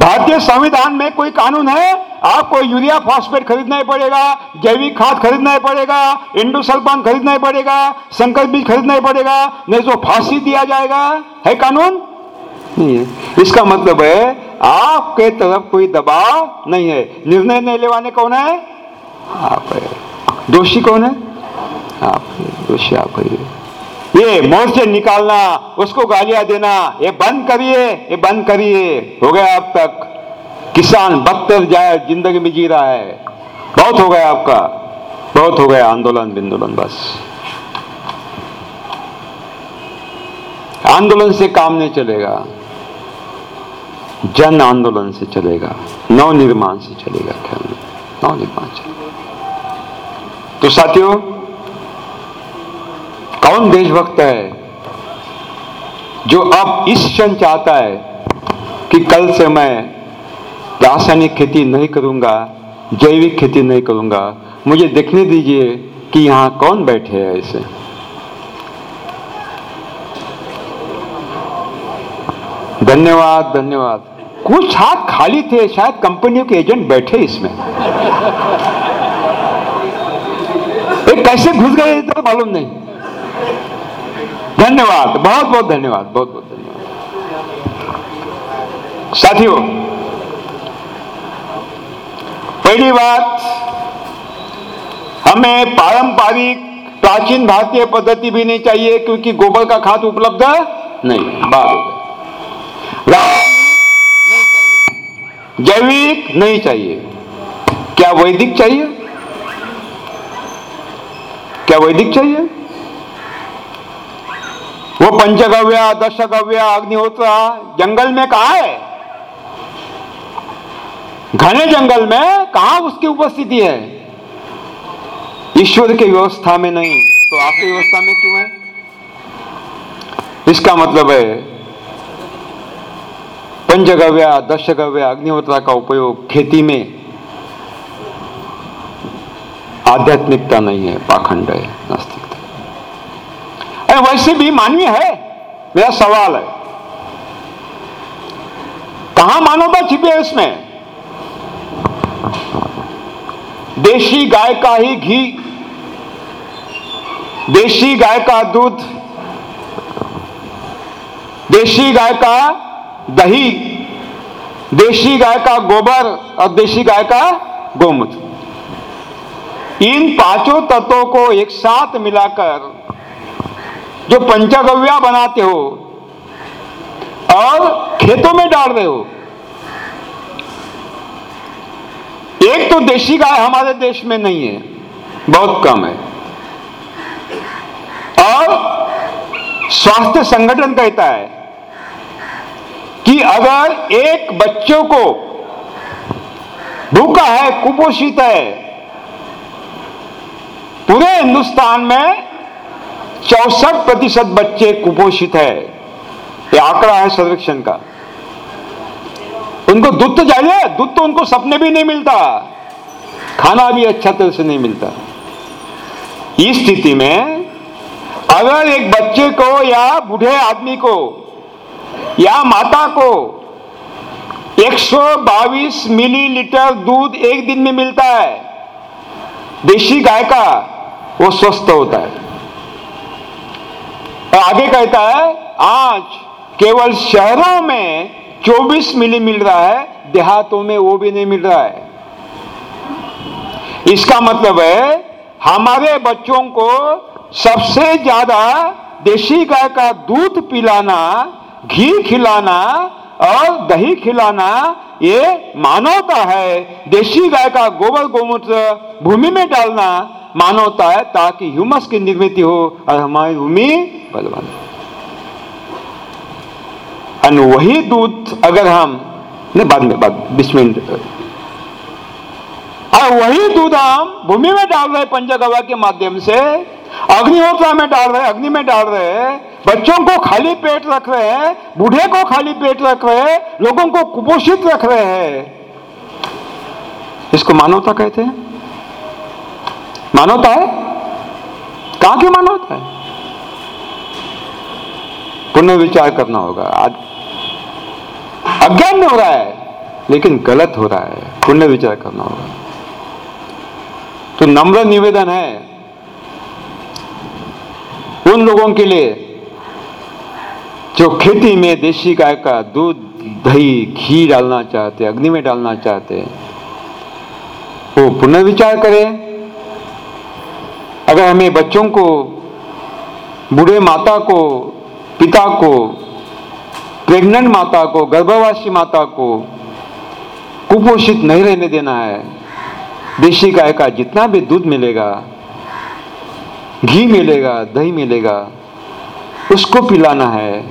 भारतीय संविधान में कोई कानून है, आपको यूरिया फॉस्फेट खरीदना ही पड़ेगा, जैविक खाद खरीदना ही पड़ेगा इंडोसल्फान खरीदना ही पड़ेगा, संकर बीज खरीदना ही पड़ेगा, नहीं तो फांसी दिया जाएगा। है कानून? नहीं है इसका मतलब है, आपके तरफ़ कोई दबाव नहीं है। निर्णय नहीं लेवाने कौन है? आप है। दोषी कौन है? आप दोषी आप है। ये मोर्चे निकालना, उसको गालियाँ देना, ये बंद करिए, ये बंद करिए। हो गया अब तक। किसान बदतर जाए, ज़िंदगी में जी रहा है। बहुत हो गया आपका। बहुत हो गया आंदोलन, बिंदोलन, बस। आंदोलन से काम नहीं चलेगा। जन आंदोलन से चलेगा नव निर्माण से चलेगा ख्याल नव निर्माण चलेगा। तो साथियों, कौन देशभक्त है जो अब इस क्षण चाहता है कि कल से मैं रासायनिक खेती नहीं करूँगा, जैविक खेती नहीं करूँगा? मुझे देखने दीजिए कि यहाँ कौन बैठे हैं ऐसे। धन्यवाद धन्यवाद। कुछ हाथ खाली थे, शायद कंपनियों के एजेंट बैठे इसमें। एक कैसे घुस गए तो मालूम नहीं। धन्यवाद, बहुत बहुत धन्यवाद, बहुत बहुत धन्यवाद। साथियों, पहली बात, हमें पारंपरिक प्राचीन भारतीय पद्धति भी नहीं चाहिए, क्योंकि गोबर का खाद उपलब्ध नहीं, बात हो गई। जैविक नहीं चाहिए। क्या वैदिक चाहिए? क्या वैदिक चाहिए? वो पंचगव्य, दशगव्य, अग्निहोत्र, जंगल में कहा है? घने जंगल में कहा उसकी उपस्थिति है? ईश्वर की व्यवस्था में नहीं। तो आपकी व्यवस्था में क्यों है? इसका मतलब है पंचगव्य, दशगव्य, अग्निहोत्र का उपयोग खेती में आध्यात्मिकता नहीं है, पाखंड है, नास्तिकता वैसे भी मानवीय है, मेरा सवाल है। कहा मानवता छिपी है इसमें? देशी गाय का ही घी, देशी गाय का दूध, देशी गाय का दही, देशी गाय का गोबर और देशी गाय का गोमूत्र। इन पाँचों तत्वों को एक साथ मिलाकर जो पंचगव्या बनाते हो और खेतों में डाल रहे हो। एक तो देशी गाय हमारे देश में नहीं है, बहुत कम है। और स्वास्थ्य संगठन कहता है कि अगर एक बच्चों को भूखा है, कुपोषित है, पूरे हिंदुस्तान में चौसठ प्रतिशत बच्चे कुपोषित है। यह आंकड़ा है सर्वेक्षण का। उनको दूध तो चाहिए, दूध तो उनको सपने भी नहीं मिलता। खाना भी अच्छा तरह से नहीं मिलता। इस स्थिति में अगर एक बच्चे को या बूढ़े आदमी को या माता को 122 मिलीलीटर दूध एक दिन में मिलता है। देशी गाय का वो स्वस्थ होता है। और आगे कहता है, आज केवल शहरों में 24 मिली मिल रहा है, देहातों में वो भी नहीं मिल रहा है। इसका मतलब है, हमारे बच्चों को सबसे ज़्यादा देशी गाय का दूध पिलाना घी खिलाना और दही खिलाना ये मानवता है देशी गाय का गोबर गोमूत्र भूमि में डालना मानवता है ताकि ह्यूमस की निर्मित हो और हमारी भूमि बलवान और वही दूध अगर हम नहीं बाद में बाद बीस मिनट और वही दूध हम भूमि में डाल रहे पंचगवा के माध्यम से अग्निहोत्रा में डाल रहे, अग्नि में डाल रहे, बच्चों को खाली पेट रख रहे हैं बूढ़े को खाली पेट रख रहे हैं लोगों को कुपोषित रख रहे हैं। इसको मानवता कहते हैं। मानवता है? कहाँ की मानवता है? पुनर्विचार करना होगा। आज अज्ञान में हो रहा है, लेकिन गलत हो रहा है। पुनर्विचार करना होगा। तो नम्र निवेदन है। उन लोगों के लिए जो खेती में देशी गाय का दूध, दही, घी डालना चाहते, अग्नि में डालना चाहते, वो पुनर्विचार करें। अगर हमें बच्चों को, बूढ़े माता को, पिता को, प्रेग्नेंट माता को गर्भवासी माता को कुपोषित नहीं रहने देना है, देशी गाय का जितना भी दूध मिलेगा घी मिलेगा, दही मिलेगा, उसको पिलाना है,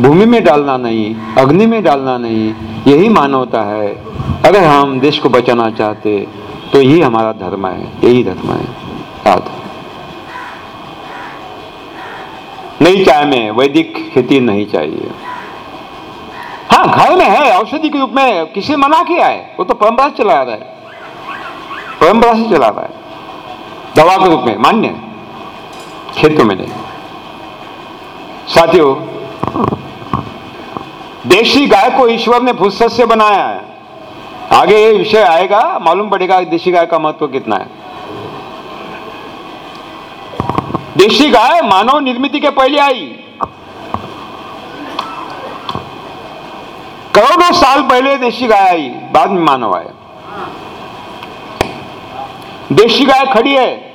भूमि में डालना नहीं, अग्नि में डालना नहीं, यही मानवता है। अगर हम देश को बचाना चाहते तो यही हमारा धर्म है, यही धर्म है। याद नहीं चाहे में, वैदिक खेती नहीं चाहिए। हाँ घर में है, औषधि के रूप में, किसी मना किया है, वो तो परंपरा से चला रहा है। परंपरा से चला रहा है। दवा के रूप में, मान्य है। खेतों में नहीं। साथियों, देशी गाय को ईश्वर ने फुर्सत से बनाया है। आगे ये विषय आएगा, मालूम पड़ेगा देशी गाय का महत्व कितना है। देशी गाय मानव निर्मित के पहले आई। करोड़ों साल पहले देशी गाय आई, बाद में मानव आए देशी गाय खड़ी है।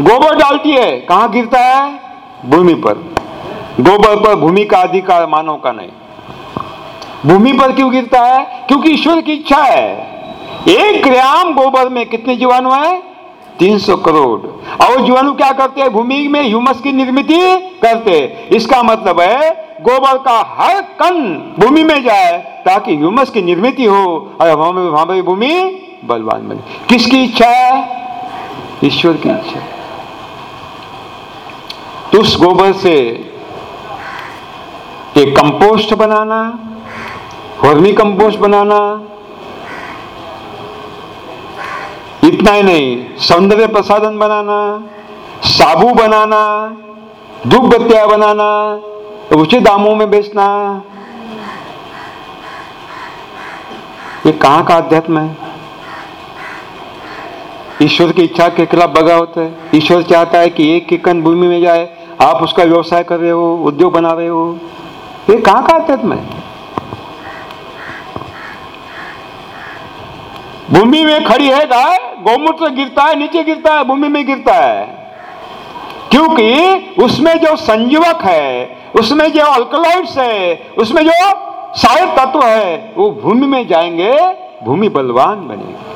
गोबर डालती है, कहाँ गिरता है? भूमि पर। गोबर पर भूमि का अधिकार मानव का नहीं। भूमि पर क्यों गिरता है? क्योंकि ईश्वर की इच्छा है। एक ग्राम गोबर में कितने जीवाणु है? 300 करोड़। और जीवाणु क्या करते हैं? भूमि में ह्यूमस की निर्मित करते इसका मतलब है, गोबर का हर कण भूमि में जाए, ताकि ह्यूमस की निर्मित हो, और हमारी भूमि बलवान बने। किसकी इच्छा है? ईश्वर की इच्छा तो उस गोबर से एक कंपोस्ट बनाना, वर्मी कंपोस्ट बनाना, इतना ही नहीं, सौंदर्य प्रसाधन बनाना, साबु बनाना, धूप बत्तिया बनाना उचित दामों में बेचना। ये कहाँ का अध्यात्म है? ईश्वर की इच्छा के खिलाफ बगावत है। ईश्वर चाहता है कि एक किकन भूमि में जाए। आप उसका व्यवसाय कर रहे हो, उद्योग बना रहे हो। ये कहाँ का अध्यात्म है भूमि में खड़ी है, गाय। गौमूत्र गिरता है, नीचे गिरता है, भूमि में गिरता है। क्योंकि उसमें जो संजीवक है, उसमें जो अल्कलाइड्स है, उसमें जो सारे तत्व है, वो भूमि में जाएँगे, भूमि बलवान बनेगी।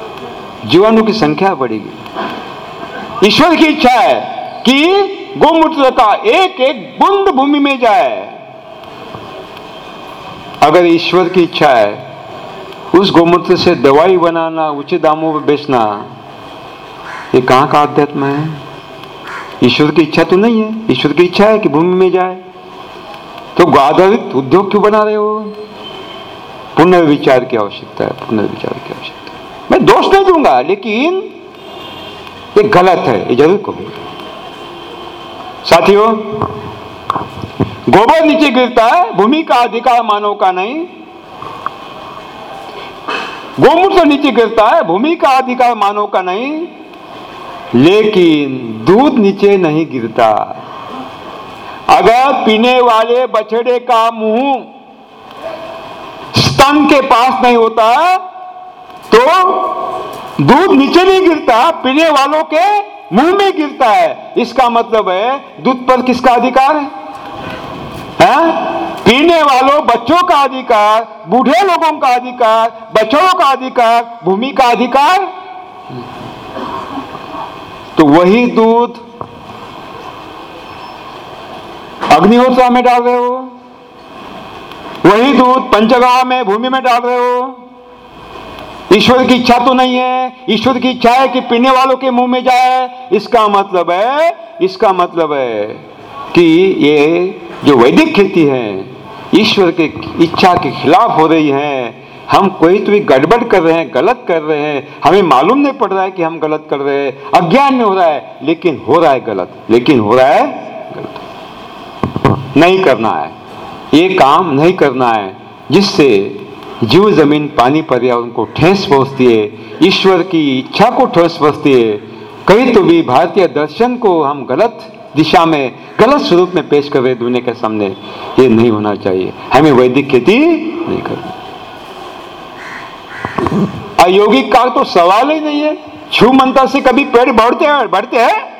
जीवाणु की संख्या बढ़ेगी ईश्वर की इच्छा है कि गोमूत्र का एक एक बुंद भूमि में जाए। अगर ईश्वर की इच्छा है, उस गोमूत्र से दवाई बनाना, उचित दामों पर बेचना, ये कहाँ का अध्यात्म है? ईश्वर की इच्छा तो नहीं है। ईश्वर की इच्छा है कि भूमि में जाए। तो आधारित उद्योग क्यों बना रहे हो? पुनर्विचार की आवश्यकता है, पुनर्विचार की आवश्यकता दोष नहीं दूँगा, लेकिन ये गलत है, ये ज़रूर कहूँगा साथियों, गोबर नीचे गिरता है, भूमि का अधिकार मानव का नहीं। गोमूत्र नीचे गिरता है, भूमि का अधिकार मानव का नहीं, लेकिन दूध नीचे नहीं गिरता। अगर पीने वाले बछड़े का मुँह स्तन के पास नहीं होता तो दूध नीचे नहीं गिरता पीने वालों के मुँह में गिरता है। इसका मतलब है दूध पर किसका अधिकार है, है? पीने वालों बच्चों का अधिकार बूढ़े लोगों का अधिकार बच्चों का अधिकार भूमि का अधिकार। तो वही दूध अग्निहोत्र में डाल रहे हो? वही दूध पंचगावा में भूमि में डाल रहे हो? ईश्वर की इच्छा तो नहीं है, ईश्वर की इच्छा है कि पीने वालों के मुँह में जाए। इसका मतलब है, इसका मतलब है कि ये जो वैदिक खेती है, ईश्वर के इच्छा के खिलाफ हो रही है। हम कोई तो भी गड़बड़ कर रहे हैं, गलत कर रहे हैं, हमें मालूम नहीं पड़ रहा है कि हम गलत कर रहे हैं। अज्ञान में हो रहा है, लेकिन हो रहा है गलत, लेकिन हो रहा है गलत। नहीं करना है, ये काम नहीं करना है, जिससे जीव ज़मीन पानी पर्यावरण को ठेस पहुँचती है, ईश्वर की इच्छा को ठेस पहुँचती है। कहीं तो भी भारतीय दर्शन को हम गलत दिशा में, गलत स्वरूप में पेश कर रहे दुनिया के सामने, ये नहीं होना चाहिए। हमें वैदिक खेती नहीं करनी। अयोगिक काल तो सवाल ही नहीं है। छू मंत्र से कभी पेड़ बढ़ते हैं बढ़ते हैं?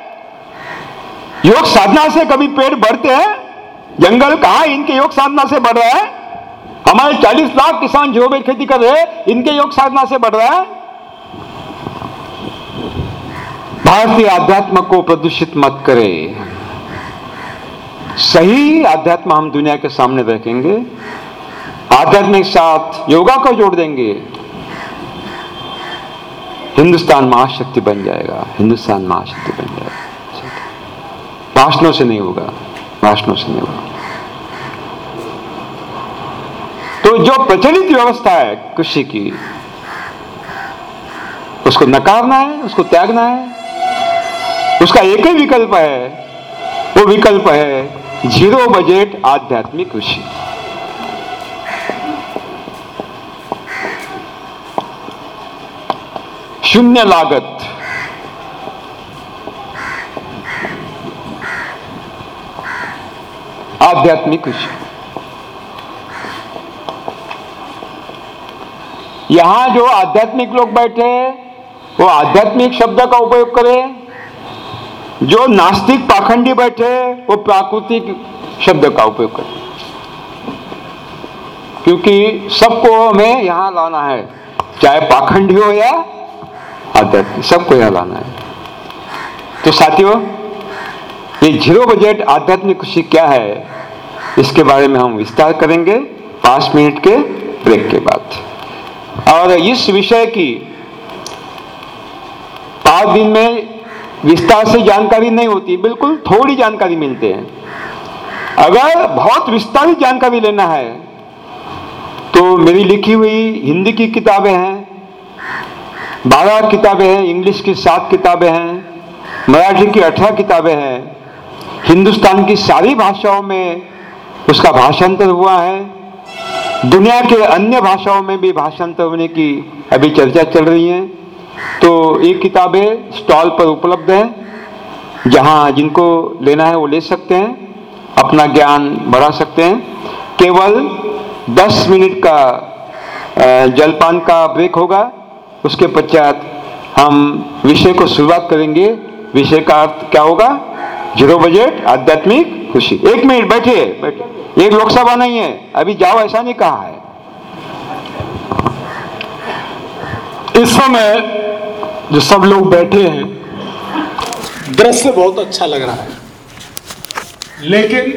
योग साधना से कभी पेड़ बढ़ते हैं? जंगल कहा इनके योग साधना से बढ़ रहा है? हमारे 40 लाख किसान जो भी खेती कर रहे हैं, इनके योग साधना से बढ़ रहा है। भारतीय अध्यात्म को प्रदूषित मत करें। सही अध्यात्म हम दुनिया के सामने रखेंगे आध्यात्मिक साथ योगा को जोड़ देंगे। हिंदुस्तान महाशक्ति बन जाएगा। हिंदुस्तान महाशक्ति बन जाएगा। भाषणों से नहीं होगा। भाषणों से नहीं होगा। जो प्रचलित व्यवस्था है कृषि की, उसको नकारना है, उसको त्यागना है, उसका एक ही विकल्प है, वो विकल्प है ज़ीरो बजट आध्यात्मिक कृषि। शून्य लागत। आध्यात्मिक कृषि। यहाँ जो आध्यात्मिक लोग बैठे हैं, वो आध्यात्मिक शब्द का उपयोग करें। जो नास्तिक पाखंडी बैठे वो प्राकृतिक शब्द का उपयोग करें। क्योंकि सबको हमें यहाँ लाना है। चाहे पाखंडी हो या आध्यात्मिक, सबको यहाँ लाना है। तो साथियों, ये ज़ीरो बजट आध्यात्मिक खुशी क्या है, इसके बारे में हम विस्तार करेंगे पाँच मिनट के ब्रेक के बाद। और इस विषय की पाँच दिन में विस्तार से जानकारी नहीं होती, बिल्कुल थोड़ी जानकारी मिलते हैं। अगर बहुत विस्तारित जानकारी लेना है तो मेरी लिखी हुई हिंदी की किताबें हैं, बारह किताबें हैं, इंग्लिश की सात किताबें हैं, मराठी की अठारह किताबें हैं, हिंदुस्तान की सारी भाषाओं में उसका भाषांतर हुआ है। दुनिया के अन्य भाषाओं में भी भाषांतर होने की अभी चर्चा चल रही है। तो ये किताबें स्टॉल पर उपलब्ध हैं। जहाँ जिनको लेना है वो ले सकते हैं, अपना ज्ञान बढ़ा सकते हैं। केवल 10 मिनट का जलपान का ब्रेक होगा। उसके पश्चात हम विषय को शुरुआत करेंगे। विषय का अर्थ क्या होगा? ज़ीरो बजट, आध्यात्मिक खुशी। एक मिनट, बैठिए बैठिए। एक लोकसभा नहीं है। अभी जाओ, ऐसा नहीं कहा है। इस समय जो सब लोग बैठे हैं, दृश्य बहुत अच्छा लग रहा है। लेकिन